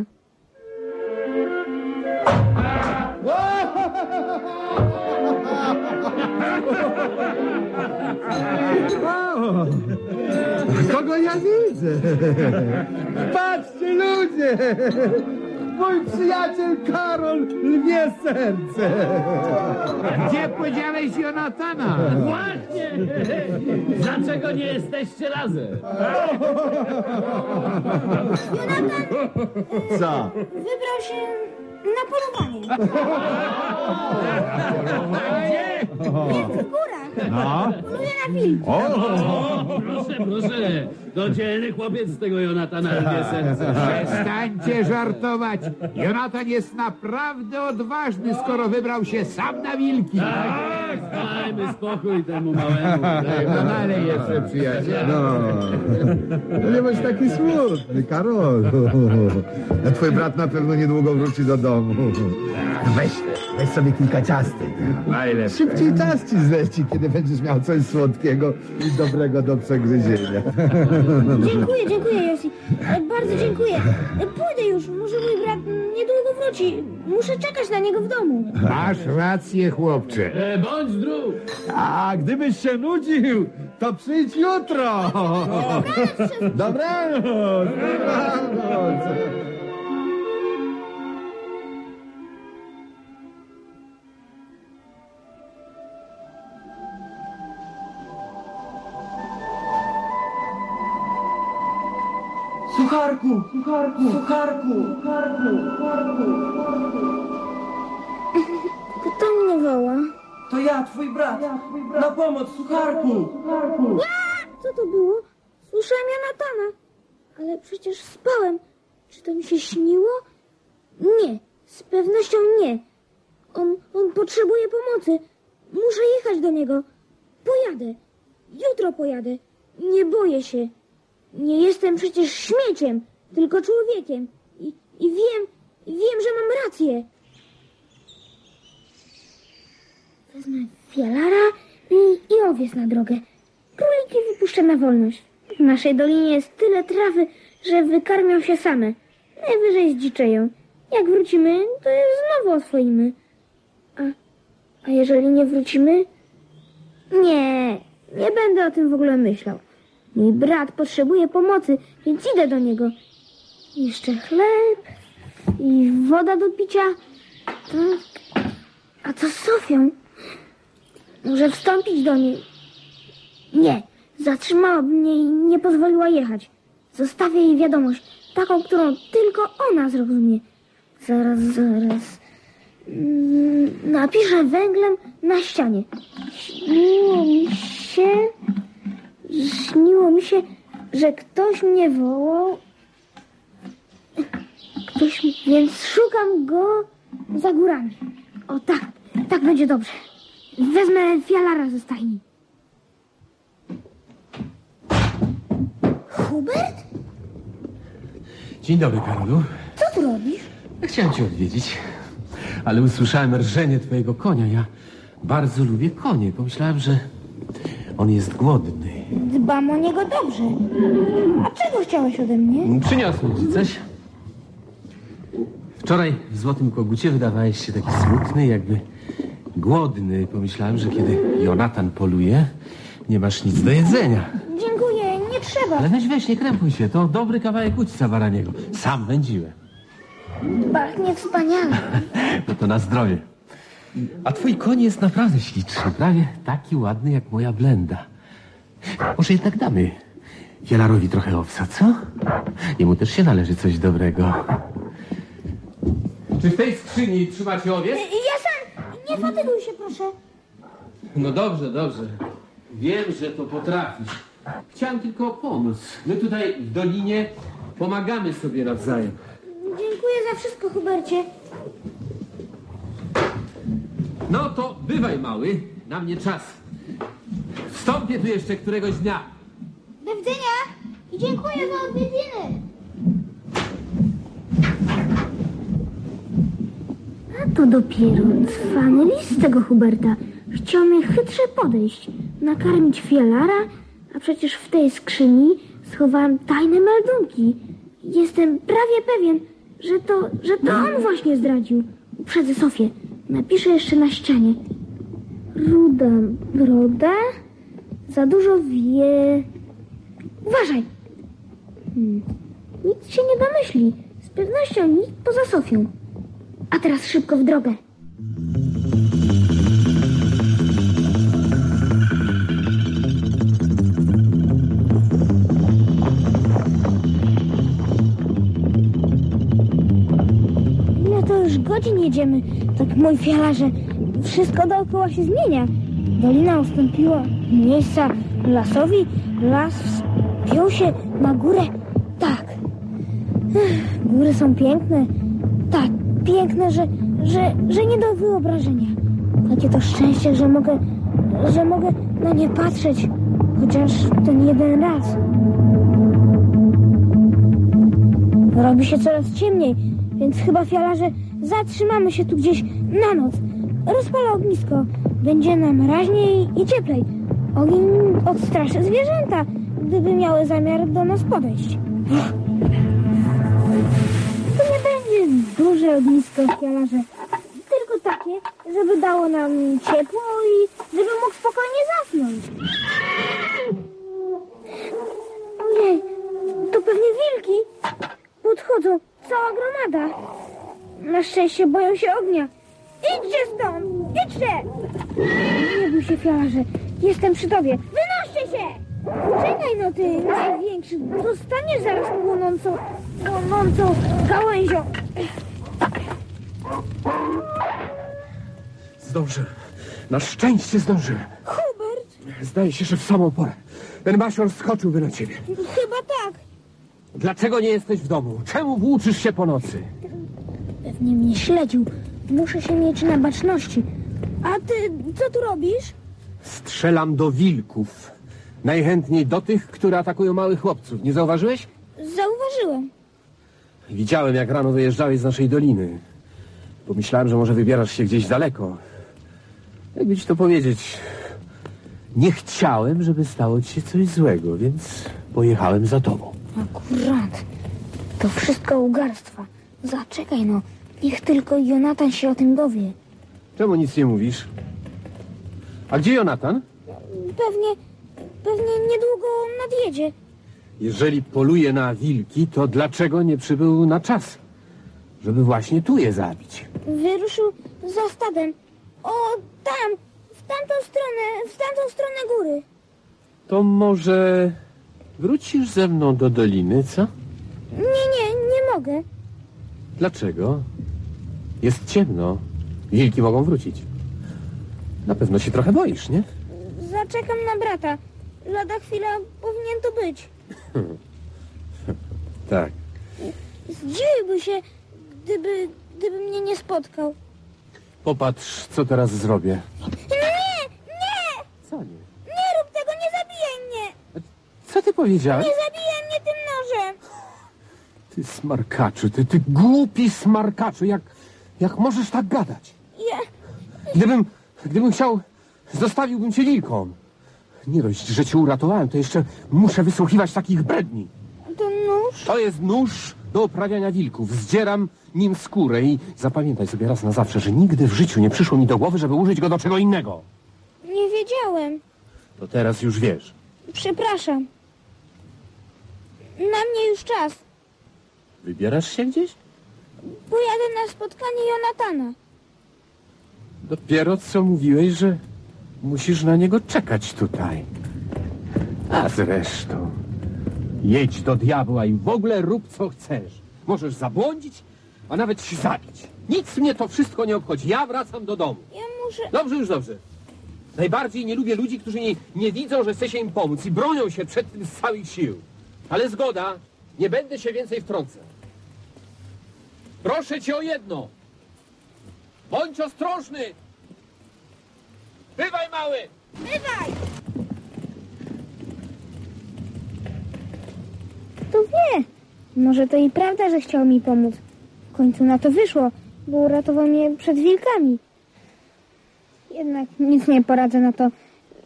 Kogo ja widzę? Patrzcie ludzie! Mój przyjaciel Karol Lwie Serce! Gdzie podziałeś Jonatana? Właśnie! Dlaczego nie jesteście razem? Co? Wybrał się na polowanie. Gdzie? W górach. No? Poluje na wilki. O, proszę, proszę. To dzielny chłopiec z tego Jonatana lwie serce. Przestańcie żartować. Jonatan jest naprawdę odważny, skoro wybrał się sam na wilki. Tak, dajmy spokój temu małemu. No dalej jeszcze, przyjaciel. No. no nie bądź taki smutny, Karol. A twój brat na pewno niedługo wróci do domu. Weź, weź sobie kilka ciastek. Najlepsze. Szybciej czas ci zleci, kiedy będziesz miał coś słodkiego i dobrego do przegryzienia. Dziękuję, dziękuję, Josi. E, Bardzo dziękuję. E, Pójdę już. Może mój brat niedługo wróci. Muszę czekać na niego w domu. Masz rację, chłopcze. E, Bądź zdrów. A gdybyś się nudził, to przyjdź jutro. Dobranoc. Dobranoc. Sucharku! Sucharku! Sucharku! Sucharku! Sucharku! Kto mnie woła? To ja, twój brat! Na pomoc, Sucharku! Co to było? Słyszałem Jonatana. Ale przecież spałem. Czy to mi się śniło? Nie, z pewnością nie. On, on potrzebuje pomocy. Muszę jechać do niego. Pojadę. Jutro pojadę. Nie boję się. Nie jestem przecież śmieciem, tylko człowiekiem. I, i wiem, wiem, że mam rację. Wezmę fialara i, i owiec na drogę. Króliki wypuszczę na wolność. W naszej dolinie jest tyle trawy, że wykarmią się same. Najwyżej zdziczeją. Jak wrócimy, to je znowu oswoimy. A, a jeżeli nie wrócimy? Nie, nie będę o tym w ogóle myślał. Mój brat potrzebuje pomocy, więc idę do niego. Jeszcze chleb i woda do picia. Tak. A co z Sofią? Może wstąpić do niej? Nie, zatrzymałaby mnie i nie pozwoliła jechać. Zostawię jej wiadomość, taką, którą tylko ona zrozumie. Zaraz, zaraz. Mm, Napiszę węglem na ścianie. Śniło mi się, śniło mi się, że ktoś mnie wołał. Ktoś, więc szukam go za górami. O tak, tak będzie dobrze. Wezmę fialara ze stajni. Hubert? Dzień dobry, Karolu. Co tu robisz? Chciałem cię odwiedzić, ale usłyszałem rżenie twojego konia. Ja bardzo lubię konie. Pomyślałem, że on jest głodny. Dbam o niego dobrze. A czego chciałeś ode mnie? Przyniosłem ci coś. Wczoraj w Złotym Kogucie wydawałeś się taki smutny, jakby głodny. Pomyślałem, że kiedy Jonatan poluje, nie masz nic do jedzenia. Dziękuję, nie trzeba. Ale weź, weź, nie krępuj się. To dobry kawałek ućca baraniego. Sam wędziłem. Pachnie wspaniale. No to na zdrowie. A twój koń jest naprawdę śliczny. Prawie taki ładny jak moja blenda. Może jednak damy Fielarowi trochę owsa, co? Jemu też się należy coś dobrego. Czy w tej skrzyni trzymacie owiec? Ja sam, nie fatyguj się proszę. No dobrze, dobrze. Wiem, że to potrafisz. Chciałem tylko pomóc. My tutaj w Dolinie pomagamy sobie nawzajem. Dziękuję za wszystko, Hubercie. No to bywaj mały, na mnie czas. Wstąpię tu jeszcze któregoś dnia. Do widzenia i dziękuję za odwiedziny. A to dopiero cwany list tego Huberta. Chciał mnie chytrze podejść, nakarmić fialara, a przecież w tej skrzyni schowałem tajne meldunki. Jestem prawie pewien, że to, że to on właśnie zdradził. Uprzedzę Sofię. Napiszę jeszcze na ścianie. Ruda broda, za dużo wie... Uważaj! Hmm. Nikt się nie domyśli. Z pewnością nikt poza Sofią. A teraz szybko w drogę. Godzin jedziemy, tak mój fialarze. Wszystko dookoła się zmienia. Dolina ustąpiła miejsca lasowi, las wspiął się na górę. Tak. Góry są piękne. Tak, piękne, że, że, że nie do wyobrażenia. Takie to szczęście, że mogę, że mogę na nie patrzeć, chociaż ten jeden raz. Robi się coraz ciemniej, więc chyba fialarze zatrzymamy się tu gdzieś na noc. Rozpalę ognisko. Będzie nam raźniej i cieplej. Ogień odstraszy zwierzęta, gdyby miały zamiar do nas podejść. To nie będzie duże ognisko fialarze, tylko takie, żeby dało nam ciepło i żeby mógł spokojnie zasnąć. Ojej, to pewnie wilki. Podchodzą, cała gromada. Na szczęście boją się ognia. Idźcie stąd! Idźcie! Nie bój się, fialarze. Jestem przy tobie. Wynoście się! Czekaj no ty, największy. Zostaniesz zaraz płonącą, płonącą gałęzią. Zdążyłem. Na szczęście zdążyłem. Hubert, Zdaje się, że w samą porę. Ten masior skoczyłby na ciebie. chyba tak. Dlaczego nie jesteś w domu? Czemu włóczysz się po nocy? Pewnie mnie śledził. Muszę się mieć na baczności. A ty co tu robisz? Strzelam do wilków. Najchętniej do tych, które atakują małych chłopców. Nie zauważyłeś? Zauważyłem. Widziałem, jak rano wyjeżdżałeś z naszej doliny. Pomyślałem, że może wybierasz się gdzieś daleko. Jakby ci to powiedzieć... Nie chciałem, żeby stało ci się coś złego, więc pojechałem za tobą. Akurat. To wszystko ugarstwa. Zaczekaj no. Niech tylko Jonatan się o tym dowie. Czemu nic nie mówisz? A gdzie Jonatan? Pewnie, pewnie niedługo nadjedzie. Jeżeli poluje na wilki, to dlaczego nie przybył na czas? Żeby właśnie tu je zabić. Wyruszył za stadem. O, tam, w tamtą stronę, w tamtą stronę góry. To może wrócisz ze mną do doliny, co? Nie, nie, nie mogę. Dlaczego? Jest ciemno. Wilki mogą wrócić. Na pewno się trochę boisz, nie? Zaczekam na brata. Lada chwila powinien tu być. Tak. Zdziwiłby się, gdyby, gdyby mnie nie spotkał. Popatrz, co teraz zrobię. Nie, nie! Co nie? Nie rób tego, nie zabijaj mnie! Co ty powiedziałeś? Nie zabijaj mnie tym nożem! Ty smarkaczu, ty, ty głupi smarkaczu, jak, jak możesz tak gadać? Ja... Gdybym, gdybym chciał, zostawiłbym cię wilkom. Nie dość, że cię uratowałem, to jeszcze muszę wysłuchiwać takich bredni. To nóż? To jest nóż do oprawiania wilków. Zdzieram nim skórę i zapamiętaj sobie raz na zawsze, że nigdy w życiu nie przyszło mi do głowy, żeby użyć go do czego innego. Nie wiedziałem. To teraz już wiesz. Przepraszam. Na mnie już czas. Wybierasz się gdzieś? Pojadę na spotkanie Jonatana. Dopiero co mówiłeś, że musisz na niego czekać tutaj. A zresztą, jedź do diabła i w ogóle rób co chcesz. Możesz zabłądzić, a nawet się zabić. Nic mnie to wszystko nie obchodzi. Ja wracam do domu. Ja muszę... Dobrze, już dobrze. Najbardziej nie lubię ludzi, którzy nie, nie widzą, że chce się im pomóc i bronią się przed tym z całych sił. Ale zgoda, nie będę się więcej wtrącał. Proszę cię o jedno. Bądź ostrożny. Bywaj mały. Bywaj! To wie. Może to i prawda, że chciał mi pomóc. W końcu na to wyszło, bo uratował mnie przed wilkami. Jednak nic nie poradzę na to,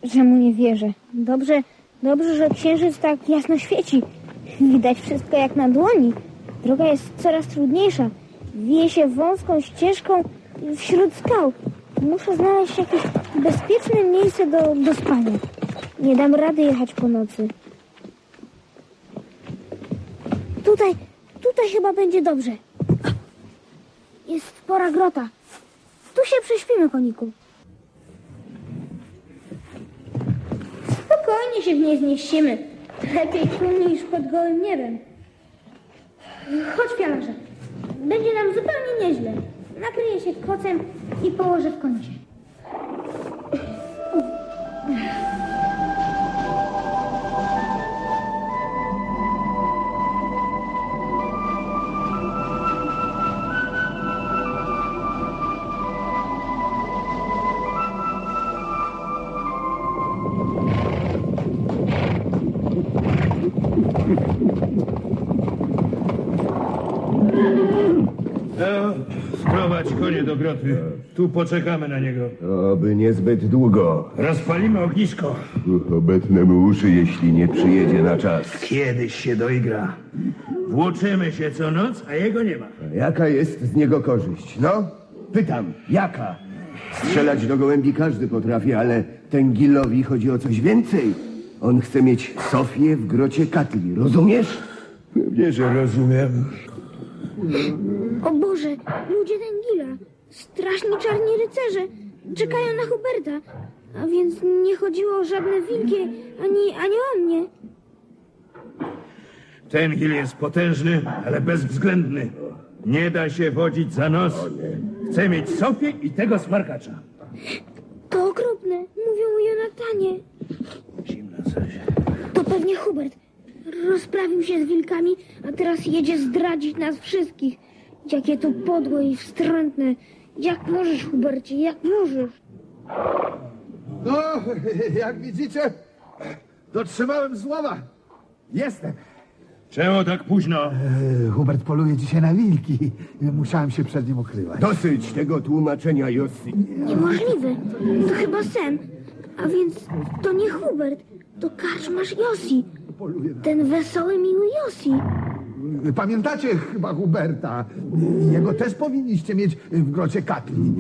że mu nie wierzę. Dobrze, dobrze, że księżyc tak jasno świeci. Widać wszystko jak na dłoni. Droga jest coraz trudniejsza. Wije się wąską ścieżką wśród skał. Muszę znaleźć jakieś bezpieczne miejsce do, do spania. Nie dam rady jechać po nocy. Tutaj, tutaj chyba będzie dobrze. Jest spora grota. Tu się prześpimy, koniku. Spokojnie się w niej zmieścimy. Lepiej tu niż pod gołym niebem. Chodź, pialarze. Będzie nam zupełnie nieźle. Nakryję się kocem i położę w kącie. Tu poczekamy na niego. Oby niezbyt długo. Rozpalimy ognisko. Obetnę mu uszy, jeśli nie przyjedzie na czas. Kiedyś się doigra. Włóczymy się co noc, a jego nie ma. Jaka jest z niego korzyść? No, pytam, jaka? Strzelać do gołębi każdy potrafi, ale Tengilowi chodzi o coś więcej. On chce mieć Sofię w grocie Katli, rozumiesz? Pewnie, że rozumiem. O Boże, ludzie Dengila, straszni czarni rycerze, czekają na Huberta. A więc nie chodziło o żadne wilkie, ani, ani o mnie. Ten gil jest potężny, ale bezwzględny. Nie da się wodzić za nos. Chce mieć Sofię i tego smarkacza. To okropne, mówią o Jonatanie. Zimna coś. To pewnie Hubert. Rozprawił się z wilkami, a teraz jedzie zdradzić nas wszystkich. Jakie to podłe i wstrętne. Jak możesz, Hubercie, jak możesz? No, jak widzicie, dotrzymałem słowa. Jestem. Czemu tak późno? E, Hubert poluje dzisiaj na wilki. Musiałem się przed nim ukrywać. Dosyć tego tłumaczenia, Jossi. Niemożliwe. To chyba sen. A więc to nie Hubert, to karczmasz Josi. Ten wesoły, miły Josi. Pamiętacie chyba Huberta? Jego też powinniście mieć w grocie Katli.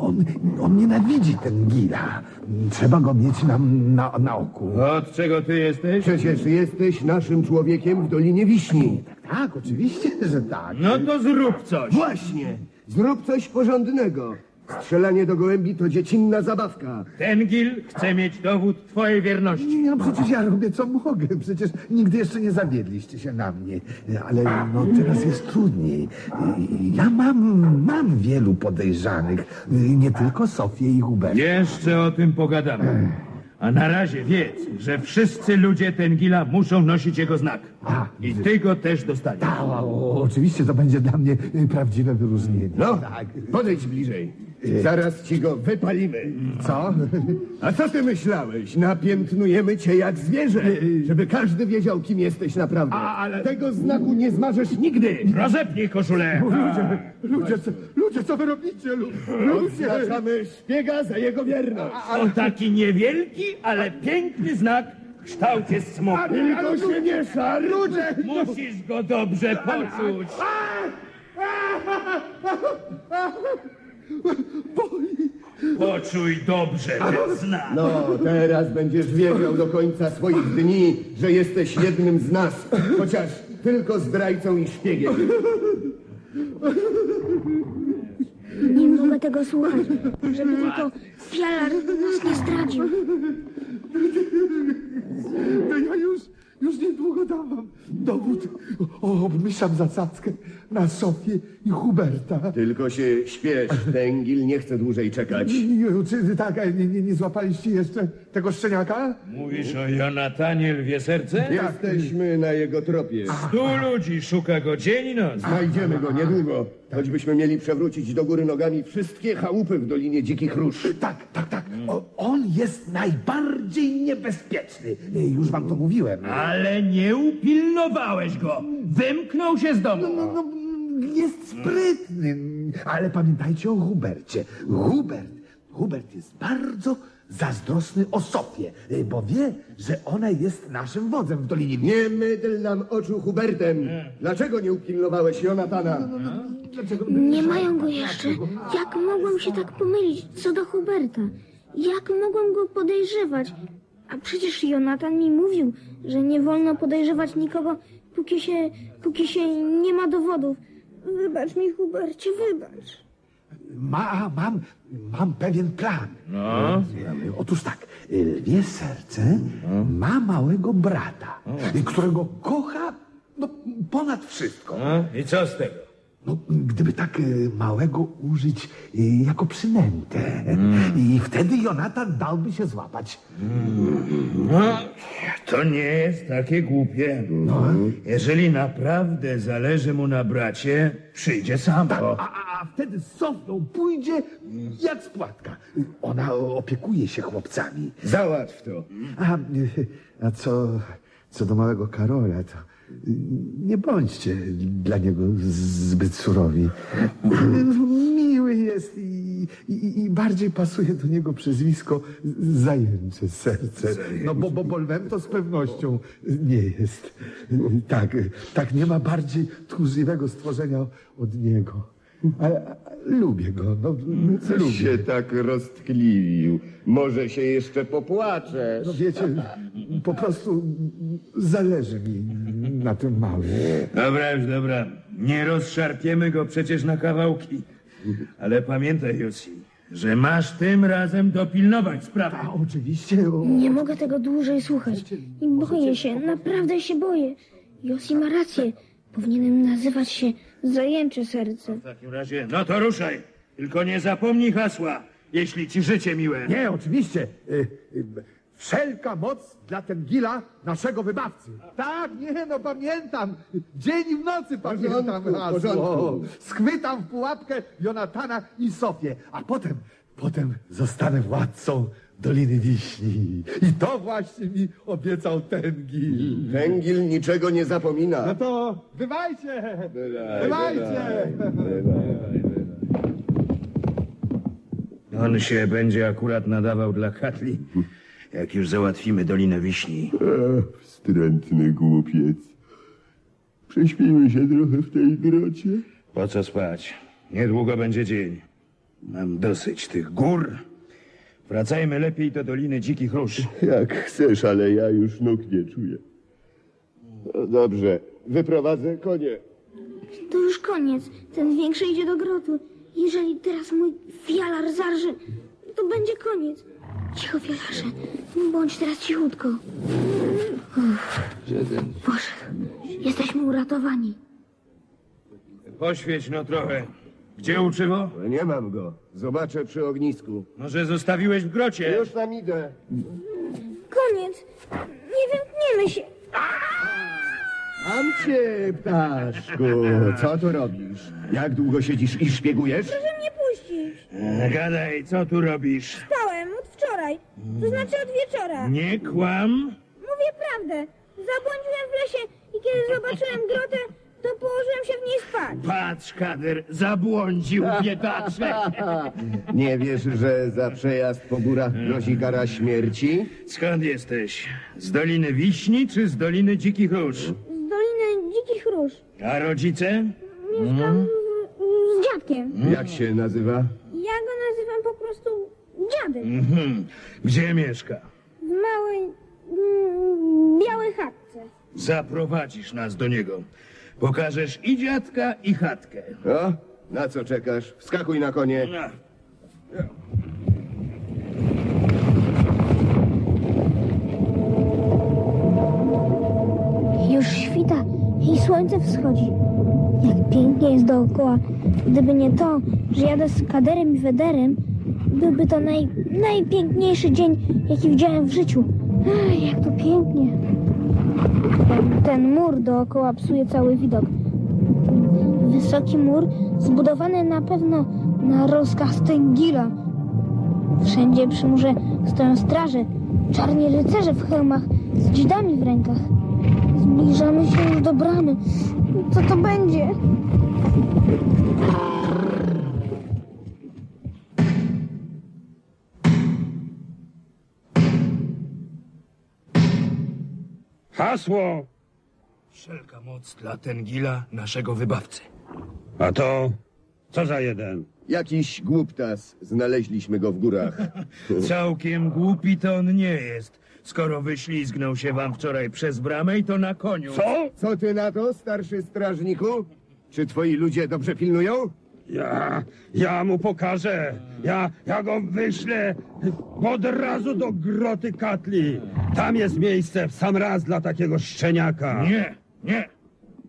On, on nienawidzi ten Gila. Trzeba go mieć nam na, na oku. Od czego ty jesteś? Przecież jesteś naszym człowiekiem w Dolinie Wiśni. Tak, oczywiście, że tak. No to zrób coś. Właśnie, zrób coś porządnego. Strzelanie do gołębi to dziecinna zabawka. Ten gil chce mieć dowód twojej wierności. Nie, no przecież ja robię co mogę. Przecież nigdy jeszcze nie zawiedliście się na mnie. Ale no teraz jest trudniej. Ja mam, mam wielu podejrzanych. Nie tylko Sofię i Huberta. Jeszcze o tym pogadamy. A na razie wiedz, że wszyscy ludzie Tengila muszą nosić jego znak. A, I ty go też dostaniesz. A, o, oczywiście to będzie dla mnie y, prawdziwe wyróżnienie. No, Tak. podejdź bliżej. Zaraz ci go wypalimy. Co? A co ty myślałeś? Napiętnujemy cię jak zwierzę, żeby każdy wiedział, kim jesteś naprawdę. Tego znaku nie zmarzesz nigdy. Rozepnij koszulę! Ludzie, co, ludzie, co wy robicie? Lu- Ludzie! Odznaczamy szpiega za jego wierność. To taki niewielki, ale piękny znak w kształcie smoka. Tylko się nie szar. Ludzie! Musisz go dobrze poczuć. Poczuj dobrze ten znak. No, teraz będziesz wiedział do końca swoich dni, że jesteś jednym z nas, chociaż tylko zdrajcą i szpiegiem. Nie mogę tego słuchać, żeby tylko Fialar nas nie zdradził. No ja już, już niedługo dam dowód. O, obmyślam zasadzkę na Sofię i Huberta. Tylko się śpiesz, Tengil nie chce dłużej czekać. Ju, Czy tak, e, nie, nie, nie złapaliście jeszcze tego szczeniaka? Mówisz o Jonatanie Lwie Serce? Jesteśmy na jego tropie. Stu ludzi szuka go dzień i noc. Znajdziemy go niedługo, choćbyśmy mieli przewrócić do góry nogami wszystkie chałupy w Dolinie Dzikich Róż. Tak, tak, tak. O, on jest najbardziej niebezpieczny. E, Już wam to mówiłem. Ale nie upilnowałeś go. Wymknął się z domu. No, no, jest sprytny, ale pamiętajcie o Hubercie. Hubert, Hubert jest bardzo zazdrosny o Sofię, bo wie, że ona jest naszym wodzem w Dolinie Nie mydl nam oczu Hubertem. Dlaczego nie upilnowałeś Jonatana? Nie mają go jeszcze. Jak mogłem się tak pomylić co do Huberta? Jak mogłem go podejrzewać? A przecież Jonatan mi mówił, że nie wolno podejrzewać nikogo, póki się, póki się nie ma dowodów. Wybacz mi, Hubercie, wybacz. Ma, mam, mam pewien plan. No. Otóż tak, lwie serce ma małego brata, którego kocha no, ponad wszystko. No, I co z tego? No, gdyby tak y, małego użyć y, jako przynętę. I wtedy Jonatan dałby się złapać. No, to nie jest takie głupie. No. Jeżeli naprawdę zależy mu na bracie, przyjdzie sam. A, a, a wtedy z Sofią pójdzie jak spłatka. Ona opiekuje się chłopcami. Załatw to. A, y, a co, co do małego Karola, to nie bądźcie dla niego zbyt surowi. Miły jest i, i, i bardziej pasuje do niego przezwisko zajęcze serce. No bo, bo, bo lwem to z pewnością nie jest. Tak, tak nie ma bardziej tchórzliwego stworzenia od niego. Ale lubię go, no, lubię. się tak roztkliwił? Może się jeszcze popłaczesz. No wiecie, po prostu zależy mi na tym małym. Dobra, już dobra. Nie rozszarpiemy go przecież na kawałki. Ale pamiętaj, Josi, że masz tym razem dopilnować sprawy. A oczywiście, o, Nie mogę tego dłużej słuchać. I boję się, naprawdę się boję. Josi ma rację. Powinienem nazywać się Zajęcze Serce. W takim razie, no to ruszaj. Tylko nie zapomnij hasła, jeśli ci życie miłe. nie, oczywiście. Y, y, wszelka moc dla Tengila, naszego wybawcy. Tak, nie, no pamiętam. Dzień i w nocy pamiętam porządku, w hasło. porządku. Schwytam w pułapkę Jonatana i Sofię, a potem, potem zostanę władcą Doliny Wiśni. I to właśnie mi obiecał Tengil. Tengil niczego nie zapomina. No to bywajcie! Bywaj, Bywajcie! On się będzie akurat nadawał dla Katli, jak już załatwimy Dolinę Wiśni. Ech, wstrętny głupiec. Prześpimy się trochę w tej grocie. Po co spać? Niedługo będzie dzień. Mam dosyć tych gór. Wracajmy lepiej do Doliny Dzikich Róż. Jak chcesz, ale ja już nóg nie czuję. No dobrze, wyprowadzę konie. To już koniec. Ten większy idzie do grotu. Jeżeli teraz mój fialar zarży, to będzie koniec. Cicho, fialarze. Bądź teraz cichutko. Poszedł. Jesteśmy uratowani. Poświeć no trochę. Gdzie uczywo? Nie mam go. Zobaczę przy ognisku. Może zostawiłeś w grocie? Już tam idę. Koniec. Nie wymkniemy się. Mam cię, ptaszku. Co tu robisz? Jak długo siedzisz i szpiegujesz? Proszę mnie puścić. E, Gadaj, co tu robisz? Spałem od wczoraj, to znaczy od wieczora. Nie kłam? Mówię prawdę. Zabłądziłem w lesie i kiedy zobaczyłem grotę, to położyłem się w niej spać. Patrz, Kader, zabłądził biedaczek. Nie wiesz, że za przejazd po górach grozi kara śmierci? Skąd jesteś? Z Doliny Wiśni czy z Doliny Dzikich Róż? Z Doliny Dzikich Róż. A rodzice? Mieszkam w, z dziadkiem. Jak się nazywa? Ja go nazywam po prostu dziadek. Mhm. Gdzie mieszka? W małej, mm, białej chatce. Zaprowadzisz nas do niego. Pokażesz i dziadka, i chatkę. O, na co czekasz? Wskakuj na konie. No. Już świta i słońce wschodzi. Jak pięknie jest dookoła. Gdyby nie to, że jadę z kaderem i wederem, byłby to naj, najpiękniejszy dzień, jaki widziałem w życiu. Ech, jak to pięknie. Ten mur dookoła psuje cały widok. Wysoki mur, zbudowany na pewno na rozkaz Tengila. Wszędzie przy murze stoją straże, czarni rycerze w hełmach z dzidami w rękach. Zbliżamy się już do bramy. Co to będzie? Hasło! Wszelka moc dla Tengila, naszego wybawcy. A to co za jeden? Jakiś głuptas. Znaleźliśmy go w górach. Całkiem głupi to on nie jest. Skoro wyślizgnął się wam wczoraj przez bramę i to na koniu. Co? Co ty na to, starszy strażniku? Czy twoi ludzie dobrze pilnują? Ja, ja mu pokażę. Ja, ja go wyślę od razu do groty Katli. Tam jest miejsce w sam raz dla takiego szczeniaka. Nie, nie.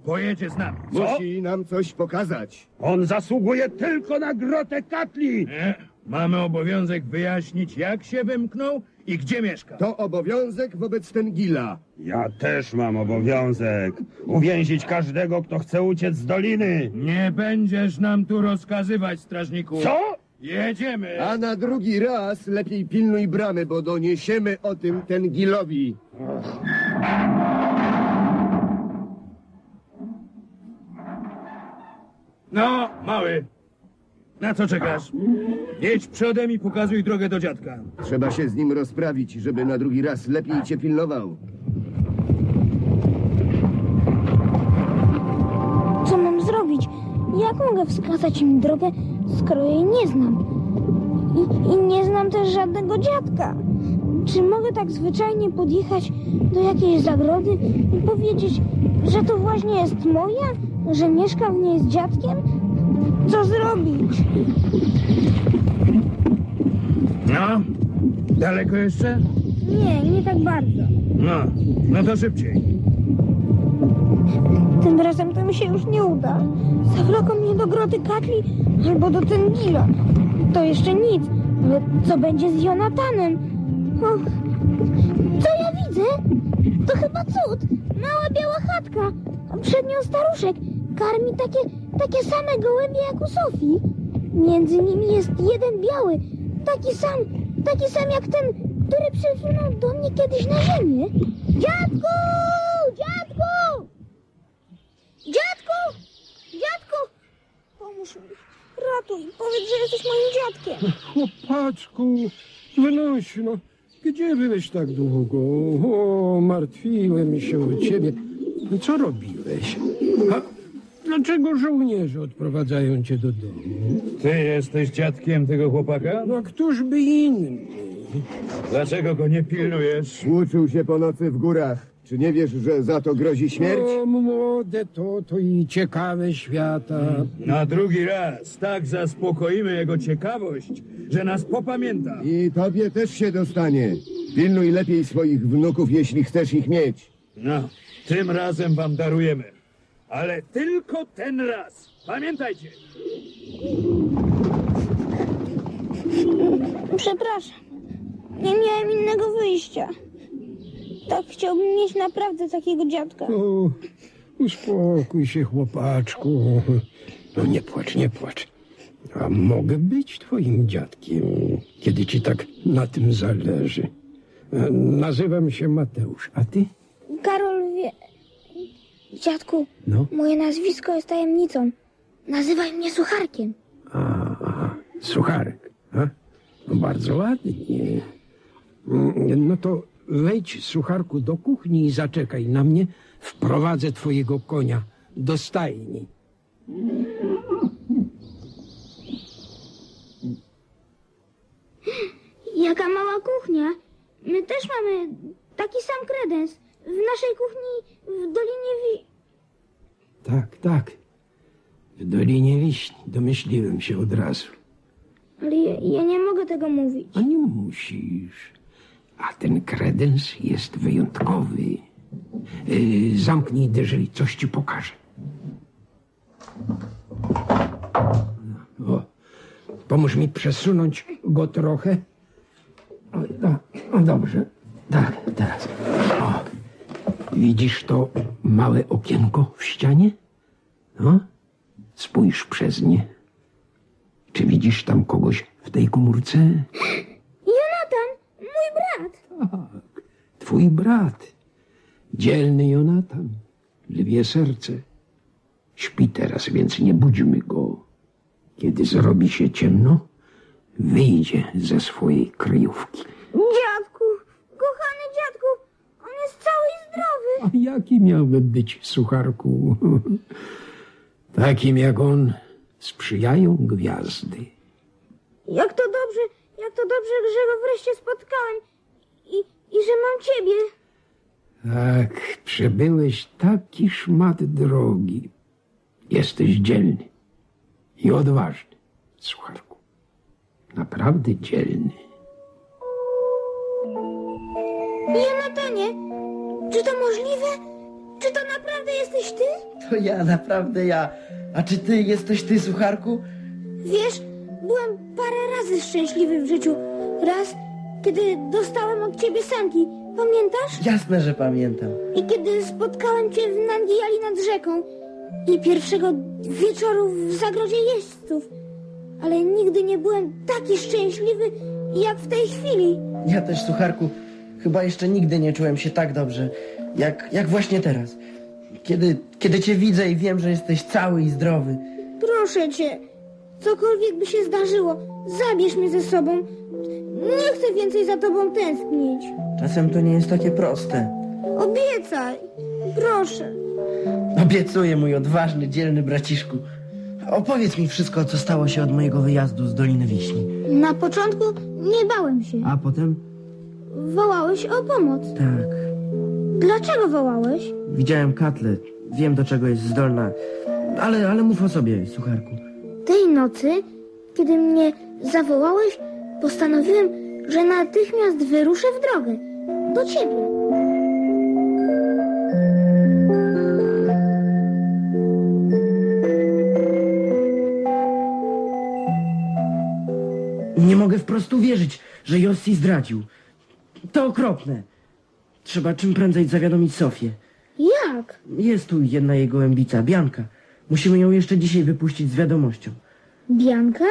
Pojedzie z nami. Co? Musi nam coś pokazać. On zasługuje tylko na grotę Katli. Nie. Mamy obowiązek wyjaśnić, jak się wymknął i gdzie mieszka. To obowiązek wobec Tengila. Ja też mam obowiązek uwięzić każdego, kto chce uciec z doliny. Nie będziesz nam tu rozkazywać, strażniku. Co? Jedziemy. A na drugi raz lepiej pilnuj bramy, bo doniesiemy o tym Tengilowi. No, mały. Na co czekasz? Jedź przodem i pokazuj drogę do dziadka. Trzeba się z nim rozprawić, żeby na drugi raz lepiej cię pilnował. Co mam zrobić? Jak mogę wskazać im drogę, skoro jej nie znam? I, I nie znam też żadnego dziadka. Czy mogę tak zwyczajnie podjechać do jakiejś zagrody i powiedzieć, że to właśnie jest moja? Że mieszkam w niej z dziadkiem? Co zrobić? No, daleko jeszcze? Nie, nie tak bardzo. No, no to szybciej. Tym razem to mi się już nie uda. Zawloką mnie do groty Katli albo do Tengila. To jeszcze nic, ale co będzie z Jonatanem? Och, co ja widzę? To chyba cud. Mała biała chatka, a przed nią staruszek. Karmi takie, takie same gołębie jak u Sofii. Między nimi jest jeden biały, taki sam, taki sam jak ten, który przysunął do mnie kiedyś na ziemię. Dziadku! Dziadku! Dziadku! Dziadku! Pomóż mi. Ratuj. Powiedz, że jesteś moim dziadkiem. Chłopaczku, wynoś, no. Gdzie byłeś tak długo? O, martwiłem się o ciebie. Co robiłeś? Dlaczego żołnierze odprowadzają cię do domu? Ty jesteś dziadkiem tego chłopaka? No, a któż by inny? Dlaczego go nie pilnujesz? Uczył się po nocy w górach. Czy nie wiesz, że za to grozi śmierć? O, młode to, to i ciekawe świata. Na drugi raz tak zaspokoimy jego ciekawość, że nas popamięta. I tobie też się dostanie. Pilnuj lepiej swoich wnuków, jeśli chcesz ich mieć. No, tym razem wam darujemy. Ale tylko ten raz. Pamiętajcie. Przepraszam. Nie miałem innego wyjścia. Tak chciałbym mieć naprawdę takiego dziadka. O, uspokój się, chłopaczku. No nie płacz, nie płacz. A mogę być twoim dziadkiem, kiedy ci tak na tym zależy. Nazywam się Mateusz, a ty? Karol wie... Dziadku, No? moje nazwisko jest tajemnicą. Nazywaj mnie Sucharkiem. A, aha, sucharek. A? No bardzo ładnie. Mm, No to wejdź, sucharku, do kuchni i zaczekaj na mnie. Wprowadzę twojego konia do stajni. Jaka mała kuchnia. My też mamy taki sam kredens. W naszej kuchni w Dolinie Wi... Tak, tak. W Dolinie Wiśni. Domyśliłem się od razu. Ale ja, ja nie mogę tego mówić. A nie musisz. A ten kredens jest wyjątkowy. Yy, zamknij, jeżeli coś ci pokażę. O, pomóż mi przesunąć go trochę. O, no, o, dobrze. Tak, teraz. O, widzisz to małe okienko w ścianie? No, spójrz przez nie. Czy widzisz tam kogoś w tej komórce? Jonatan, mój brat. Twój brat, dzielny Jonatan, lwie serce. Śpi teraz, więc nie budźmy go. Kiedy zrobi się ciemno, wyjdzie ze swojej kryjówki. Dziadku, kochany dziadku, on jest cały. A jaki miałby być, sucharku? Takim jak on sprzyjają gwiazdy. Jak to dobrze, jak to dobrze, że go wreszcie spotkałem i, i że mam ciebie. Tak, przebyłeś taki szmat drogi. Jesteś dzielny i odważny, sucharku. Naprawdę dzielny. Jonatanie, czy to możliwe? Czy to naprawdę jesteś ty? To ja, naprawdę ja. A czy ty jesteś ty, sucharku? Wiesz, byłem parę razy szczęśliwy w życiu. Raz, kiedy dostałem od ciebie sanki. Pamiętasz? Jasne, że pamiętam. I kiedy spotkałem cię w Nangijali nad rzeką. I pierwszego wieczoru w zagrodzie jeźdźców. Ale nigdy nie byłem taki szczęśliwy, jak w tej chwili. Ja też, sucharku, chyba jeszcze nigdy nie czułem się tak dobrze, jak, jak właśnie teraz. Kiedy, kiedy cię widzę i wiem, że jesteś cały i zdrowy. Proszę cię, cokolwiek by się zdarzyło, zabierz mnie ze sobą. Nie chcę więcej za tobą tęsknić. Czasem to nie jest takie proste. Obiecaj, proszę. Obiecuję, mój odważny, dzielny braciszku. Opowiedz mi wszystko, co stało się od mojego wyjazdu z Doliny Wiśni. Na początku nie bałem się. A potem? Wołałeś o pomoc. Tak. Dlaczego wołałeś? Widziałem Katlę. Wiem, do czego jest zdolna. Ale, ale mów o sobie, sucharku. Tej nocy, kiedy mnie zawołałeś, postanowiłem, że natychmiast wyruszę w drogę. Do ciebie. Nie mogę wprost uwierzyć, że Jossi zdradził. To okropne. Trzeba czym prędzej zawiadomić Sofię. Jak? Jest tu jedna jej gołębica, Bianka. Musimy ją jeszcze dzisiaj wypuścić z wiadomością. Bianka?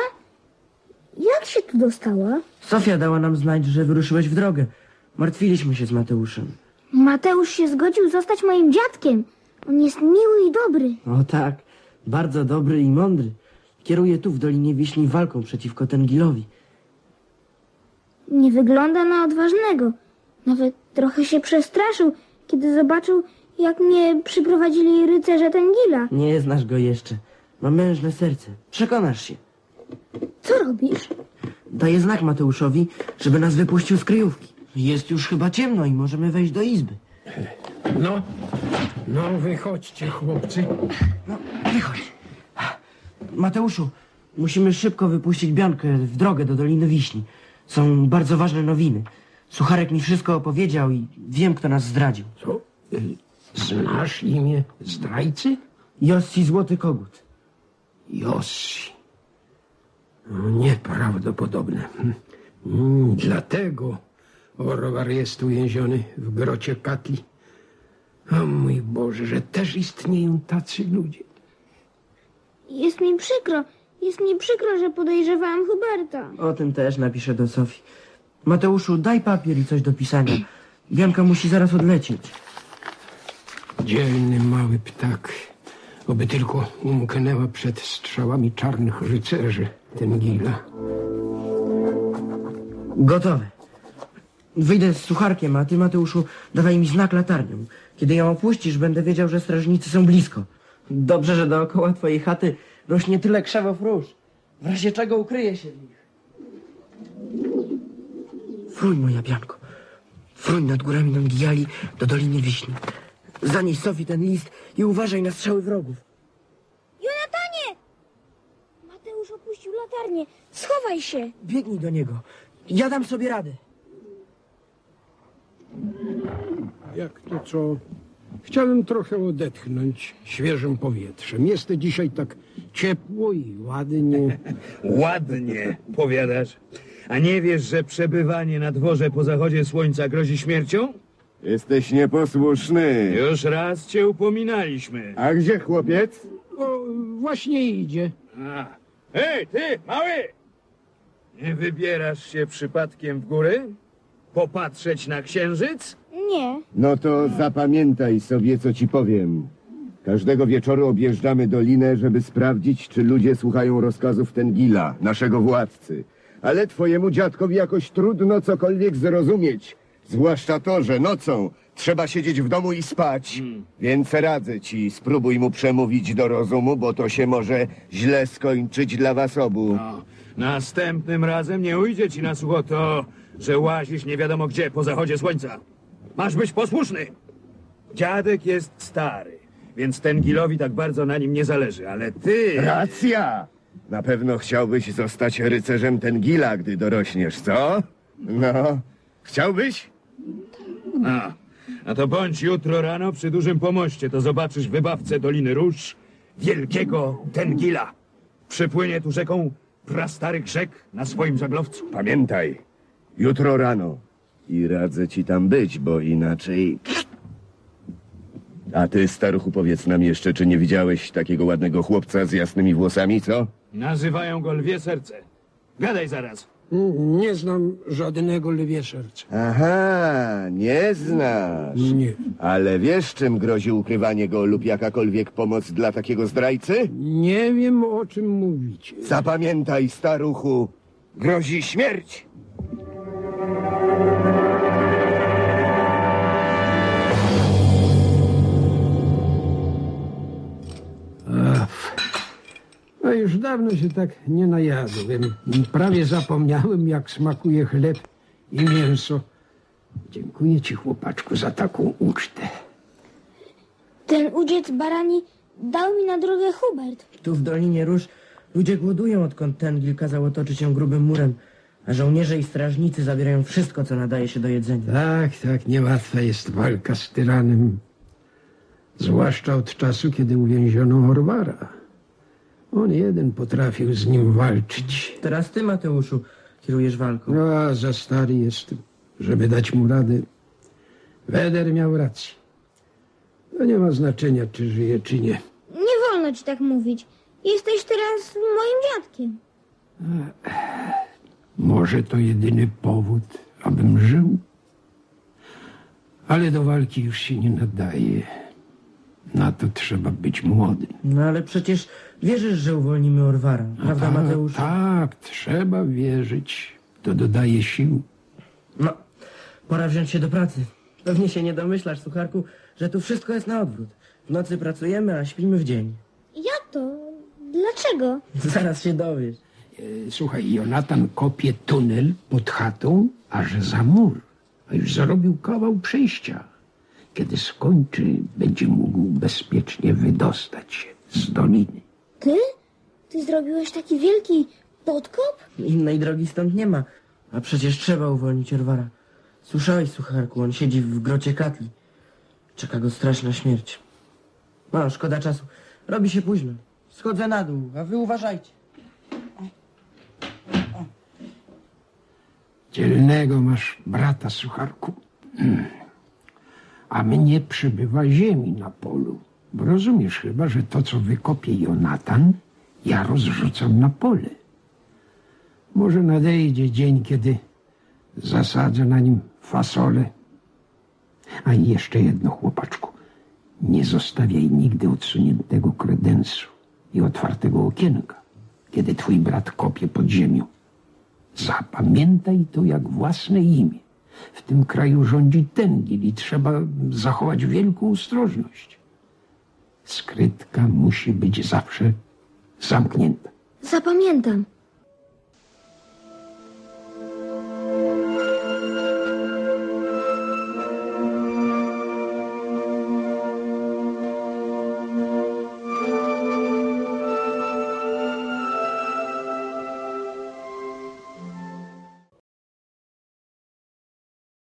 Jak się tu dostała? Sofia dała nam znać, że wyruszyłeś w drogę. Martwiliśmy się z Mateuszem. Mateusz się zgodził zostać moim dziadkiem. On jest miły i dobry. O tak, bardzo dobry i mądry. Kieruje tu w Dolinie Wiśni walką przeciwko Tengilowi. Nie wygląda na odważnego. Nawet trochę się przestraszył, kiedy zobaczył, jak mnie przyprowadzili rycerze Tengila. Nie znasz go jeszcze. Ma mężne serce. Przekonasz się. Co robisz? Daję znak Mateuszowi, żeby nas wypuścił z kryjówki. Jest już chyba ciemno i możemy wejść do izby. No, no wychodźcie, chłopcy. No, wychodź. Mateuszu, musimy szybko wypuścić Biankę w drogę do Doliny Wiśni. Są bardzo ważne nowiny. Sucharek mi wszystko opowiedział i wiem, kto nas zdradził. Co? Y, Znasz imię zdrajcy? Jossi Złoty Kogut. Jossi. No, nieprawdopodobne. Mm, dlatego Orwar jest uwięziony w grocie Katli. O mój Boże, że też istnieją tacy ludzie. Jest mi przykro. Jest mi przykro, że podejrzewałam Huberta. O tym też napiszę do Sofii. Mateuszu, daj papier i coś do pisania. Bianka musi zaraz odlecieć. Dzielny mały ptak. Oby tylko umknęła przed strzałami czarnych rycerzy Tengila. Gotowe. Wyjdę z sucharkiem, a ty, Mateuszu, dawaj mi znak latarnią. Kiedy ją opuścisz, będę wiedział, że strażnicy są blisko. Dobrze, że dookoła twojej chaty rośnie tyle krzewów róż. W razie czego ukryję się w nich. Fruń, moja Bianko. Fruń nad górami Nangijali do Doliny Wiśni. Zanieś Sofii ten list i uważaj na strzały wrogów. Jonatanie! Mateusz opuścił latarnię. Schowaj się. Biegnij do niego. Ja dam sobie radę. Jak to co? Chciałem trochę odetchnąć świeżym powietrzem. Jest dzisiaj tak ciepło i ładnie. Ładnie, powiadasz. A nie wiesz, że przebywanie na dworze po zachodzie słońca grozi śmiercią? Jesteś nieposłuszny. Już raz cię upominaliśmy. A gdzie chłopiec? O, właśnie idzie. A. Hej, ty, mały! Nie wybierasz się przypadkiem w góry? Popatrzeć na księżyc? Nie. No to zapamiętaj sobie, co ci powiem. Każdego wieczoru objeżdżamy dolinę, żeby sprawdzić, czy ludzie słuchają rozkazów Tengila, naszego władcy. Ale twojemu dziadkowi jakoś trudno cokolwiek zrozumieć. Zwłaszcza to, że nocą trzeba siedzieć w domu i spać. Więc radzę ci, spróbuj mu przemówić do rozumu, bo to się może źle skończyć dla was obu. No, następnym razem nie ujdzie ci na słuch to, że łazisz nie wiadomo gdzie po zachodzie słońca. Masz być posłuszny. Dziadek jest stary, więc Tengilowi tak bardzo na nim nie zależy, ale ty... Racja! Na pewno chciałbyś zostać rycerzem Tengila, gdy dorośniesz, co? No, chciałbyś? A, a to bądź jutro rano przy dużym pomoście, to zobaczysz wybawcę Doliny Róż, wielkiego Tengila. Przypłynie tu rzeką prastary grzeg na swoim żaglowcu. Pamiętaj, jutro rano. I radzę ci tam być, bo inaczej... A ty, staruchu, powiedz nam jeszcze, czy nie widziałeś takiego ładnego chłopca z jasnymi włosami, co? Nazywają go Lwie Serce. Gadaj zaraz. Nie znam żadnego lwie serca. Aha, nie znasz. Nie. Ale wiesz, czym grozi ukrywanie go lub jakakolwiek pomoc dla takiego zdrajcy? Nie wiem, o czym mówicie. Zapamiętaj, staruchu, grozi śmierć. No już dawno się tak nie najadłem. Prawie zapomniałem, jak smakuje chleb i mięso. Dziękuję ci, chłopaczku, za taką ucztę. Ten udziec barani dał mi na drogę Hubert. Tu w Dolinie Róż ludzie głodują, odkąd Tengil kazał otoczyć ją grubym murem, a żołnierze i strażnicy zabierają wszystko, co nadaje się do jedzenia. Tak, tak, niełatwa jest walka z tyranem. Zwłaszcza od czasu, kiedy uwięziono Orwara. On jeden potrafił z nim walczyć. Teraz ty, Mateuszu, kierujesz walką. No, a za stary jestem, żeby dać mu radę. Weder miał rację. To nie ma znaczenia, czy żyje, czy nie. Nie wolno ci tak mówić. Jesteś teraz moim dziadkiem. Może to jedyny powód, abym żył. Ale do walki już się nie nadaje. Na to trzeba być młodym. No ale przecież wierzysz, że uwolnimy Orwara, prawda, tak, Mateusz? Tak, trzeba wierzyć. To dodaje sił. No, pora wziąć się do pracy. Pewnie się nie domyślasz, sucharku, że tu wszystko jest na odwrót. W nocy pracujemy, a śpimy w dzień. Jak to? Dlaczego? Zaraz się dowiesz. E, Słuchaj, Jonatan kopie tunel pod chatą, aż za mur. A już zarobił kawał przejścia. Kiedy skończy, będzie mógł bezpiecznie wydostać się z doliny. Ty? Ty zrobiłeś taki wielki podkop? Innej drogi stąd nie ma. A przecież trzeba uwolnić Orwara. Słyszałeś, sucharku, on siedzi w grocie Katli. Czeka go straszna śmierć. No, szkoda czasu. Robi się późno. Schodzę na dół, a wy uważajcie. Dzielnego masz brata, sucharku. A mnie przybywa ziemi na polu. Bo rozumiesz chyba, że to, co wykopie Jonatan, ja rozrzucam na pole. Może nadejdzie dzień, kiedy zasadzę na nim fasolę. A jeszcze jedno, chłopaczku. Nie zostawiaj nigdy odsuniętego kredensu i otwartego okienka, kiedy twój brat kopie pod ziemią. Zapamiętaj to jak własne imię. W tym kraju rządzi Tengil i trzeba zachować wielką ostrożność. Skrytka musi być zawsze zamknięta. Zapamiętam.